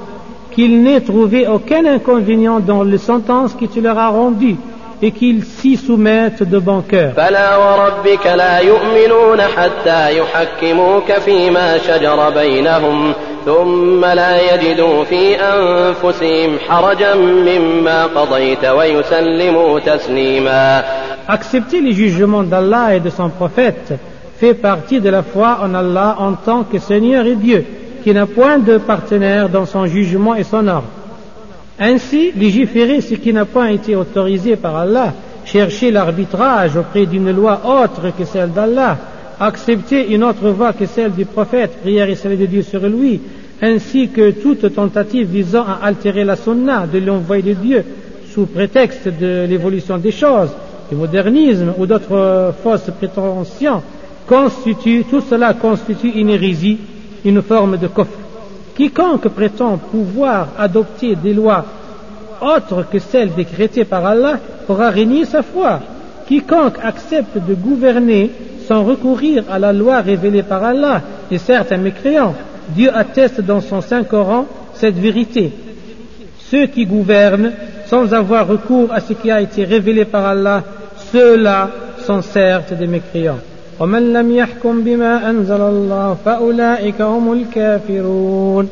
qu'ils n'aient trouvé aucun inconvénient dans les sentences que tu leur as rendues et qu'ils s'y soumettent de bon cœur. فلا وربك لا يؤمنون حتى يحكموك فيما شجر بينهم ثم لا يجدوا في أنفسهم حرجا مما قضيت ويسلموا تسليما Accepter les jugements d'Allah et de son prophète fait partie de la foi en Allah en tant que Seigneur et Dieu, qui n'a point de partenaire dans son jugement et son ordre. Ainsi, légiférer ce qui n'a pas été autorisé par Allah, chercher l'arbitrage auprès d'une loi autre que celle d'Allah, accepter une autre voie que celle du prophète, prière et salut de Dieu sur lui, ainsi que toute tentative visant à altérer la sunna de l'envoyé de Dieu sous prétexte de l'évolution des choses, du modernisme ou d'autres fausses prétentions, constitue, tout cela constitue une hérésie, une forme de coffre. Quiconque prétend pouvoir adopter des lois autres que celles décrétées par Allah pourra régner sa foi. Quiconque accepte de gouverner sans recourir à la loi révélée par Allah est certes un mécréant. Dieu atteste dans son Saint Coran cette vérité. Ceux qui gouvernent sans avoir recours à ce qui a été révélé par Allah, ceux-là sont certes des mécréants. ومن لم يحكم بما أنزل الله فأولئك هم الكافرون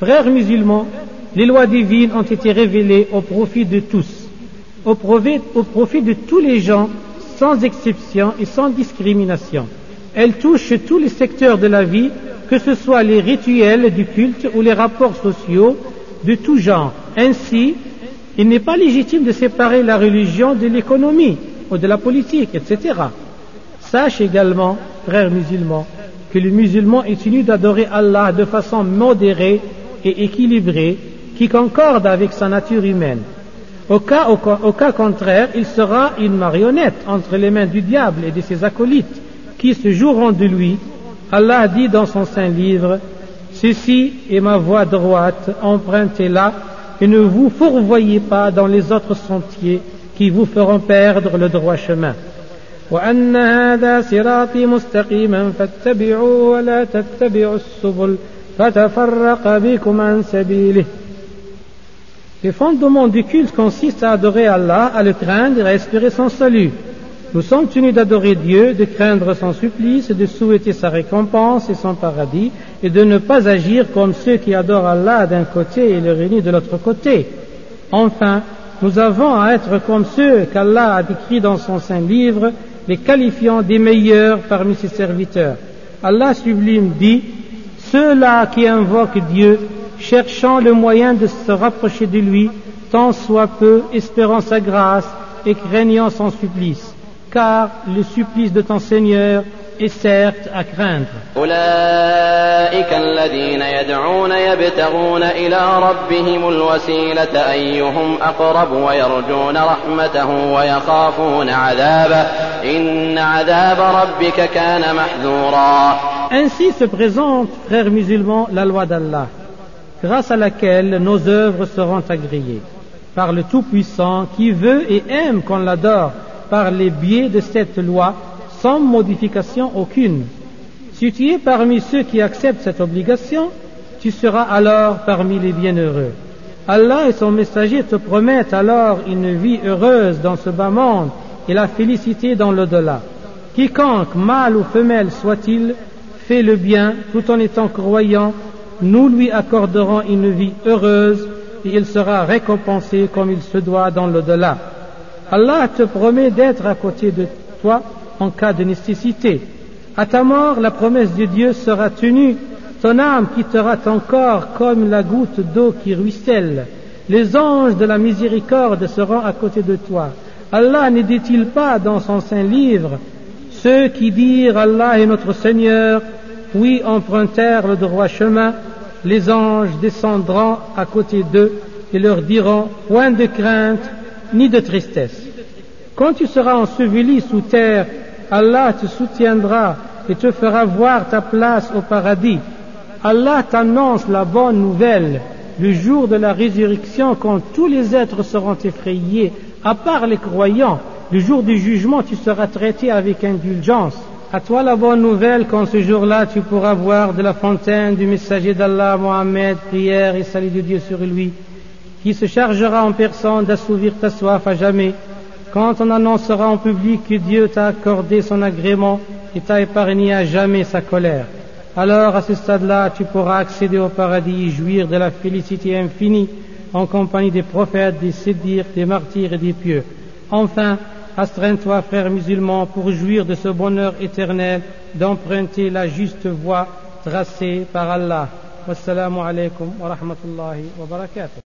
Frères musulmans, les lois divines ont été révélées au profit de tous, au profit, au profit de tous les gens, sans exception et sans discrimination. Elles touchent tous les secteurs de la vie, que ce soit les rituels du culte ou les rapports sociaux de tout genre. Ainsi, il n'est pas légitime de séparer la religion de l'économie ou de la politique, etc. Sache également, frères musulmans, que le musulman est tenu d'adorer Allah de façon modérée et équilibrée, qui concorde avec sa nature humaine. Au cas, au cas, contraire, il sera une marionnette entre les mains du diable et de ses acolytes qui se joueront de lui. Allah dit dans son saint livre, Ceci est ma voie droite, empruntez-la et ne vous fourvoyez pas dans les autres sentiers qui vous feront perdre le droit chemin. وأن هذا صراطي مستقيما فاتبعوا ولا تتبعوا السبل فتفرق بكم عن سبيله Les fondements du culte consistent à adorer Allah, à le craindre et à espérer son salut. Nous sommes tenus d'adorer Dieu, de craindre son supplice, de souhaiter sa récompense et son paradis, et de ne pas agir comme ceux qui adorent Allah d'un côté et le réunissent de l'autre côté. Enfin, nous avons à être comme ceux qu'Allah a décrits dans son saint livre, les qualifiant des meilleurs parmi ses serviteurs. Allah sublime dit, ceux-là qui invoquent Dieu, cherchant le moyen de se rapprocher de lui, tant soit peu, espérant sa grâce et craignant son supplice. Car le supplice de ton Seigneur est certes à craindre. أولئك الذين يدعون يبتغون إلى ربهم الوسيلة أيهم أقرب ويرجون رحمته ويخافون عذابه إن عذاب ربك كان محذورا Ainsi se présente, frères musulmans, la loi d'Allah, grâce à laquelle nos œuvres seront agréées par le Tout-Puissant qui veut et aime qu'on l'adore par les biais de cette loi sans modification aucune. Si tu es parmi ceux qui acceptent cette obligation, tu seras alors parmi les bienheureux. Allah et son messager te promettent alors une vie heureuse dans ce bas monde et la félicité dans l'au-delà. Quiconque, mâle ou femelle soit-il, fait le bien tout en étant croyant, nous lui accorderons une vie heureuse et il sera récompensé comme il se doit dans l'au-delà. Allah te promet d'être à côté de toi en cas de nécessité. À ta mort, la promesse de Dieu sera tenue. Ton âme quittera ton corps comme la goutte d'eau qui ruisselle. Les anges de la miséricorde seront à côté de toi. Allah ne dit-il pas dans son saint livre? Ceux qui dirent Allah est notre Seigneur, puis empruntèrent le droit chemin, les anges descendront à côté d'eux et leur diront Point de crainte ni de tristesse. Quand tu seras enseveli sous terre, Allah te soutiendra et te fera voir ta place au paradis. Allah t'annonce la bonne nouvelle le jour de la résurrection quand tous les êtres seront effrayés, à part les croyants. Le jour du jugement, tu seras traité avec indulgence. À toi la bonne nouvelle quand ce jour-là tu pourras boire de la fontaine du messager d'Allah, Mohammed, prière et salut de Dieu sur lui, qui se chargera en personne d'assouvir ta soif à jamais. Quand on annoncera en public que Dieu t'a accordé son agrément et t'a épargné à jamais sa colère, alors à ce stade-là, tu pourras accéder au paradis et jouir de la félicité infinie en compagnie des prophètes, des sédirs, des martyrs et des pieux. Enfin, astreins-toi, frères musulmans, pour jouir de ce bonheur éternel d'emprunter la juste voie tracée par Allah. Wassalamu alaikum wa rahmatullahi wa barakatuh.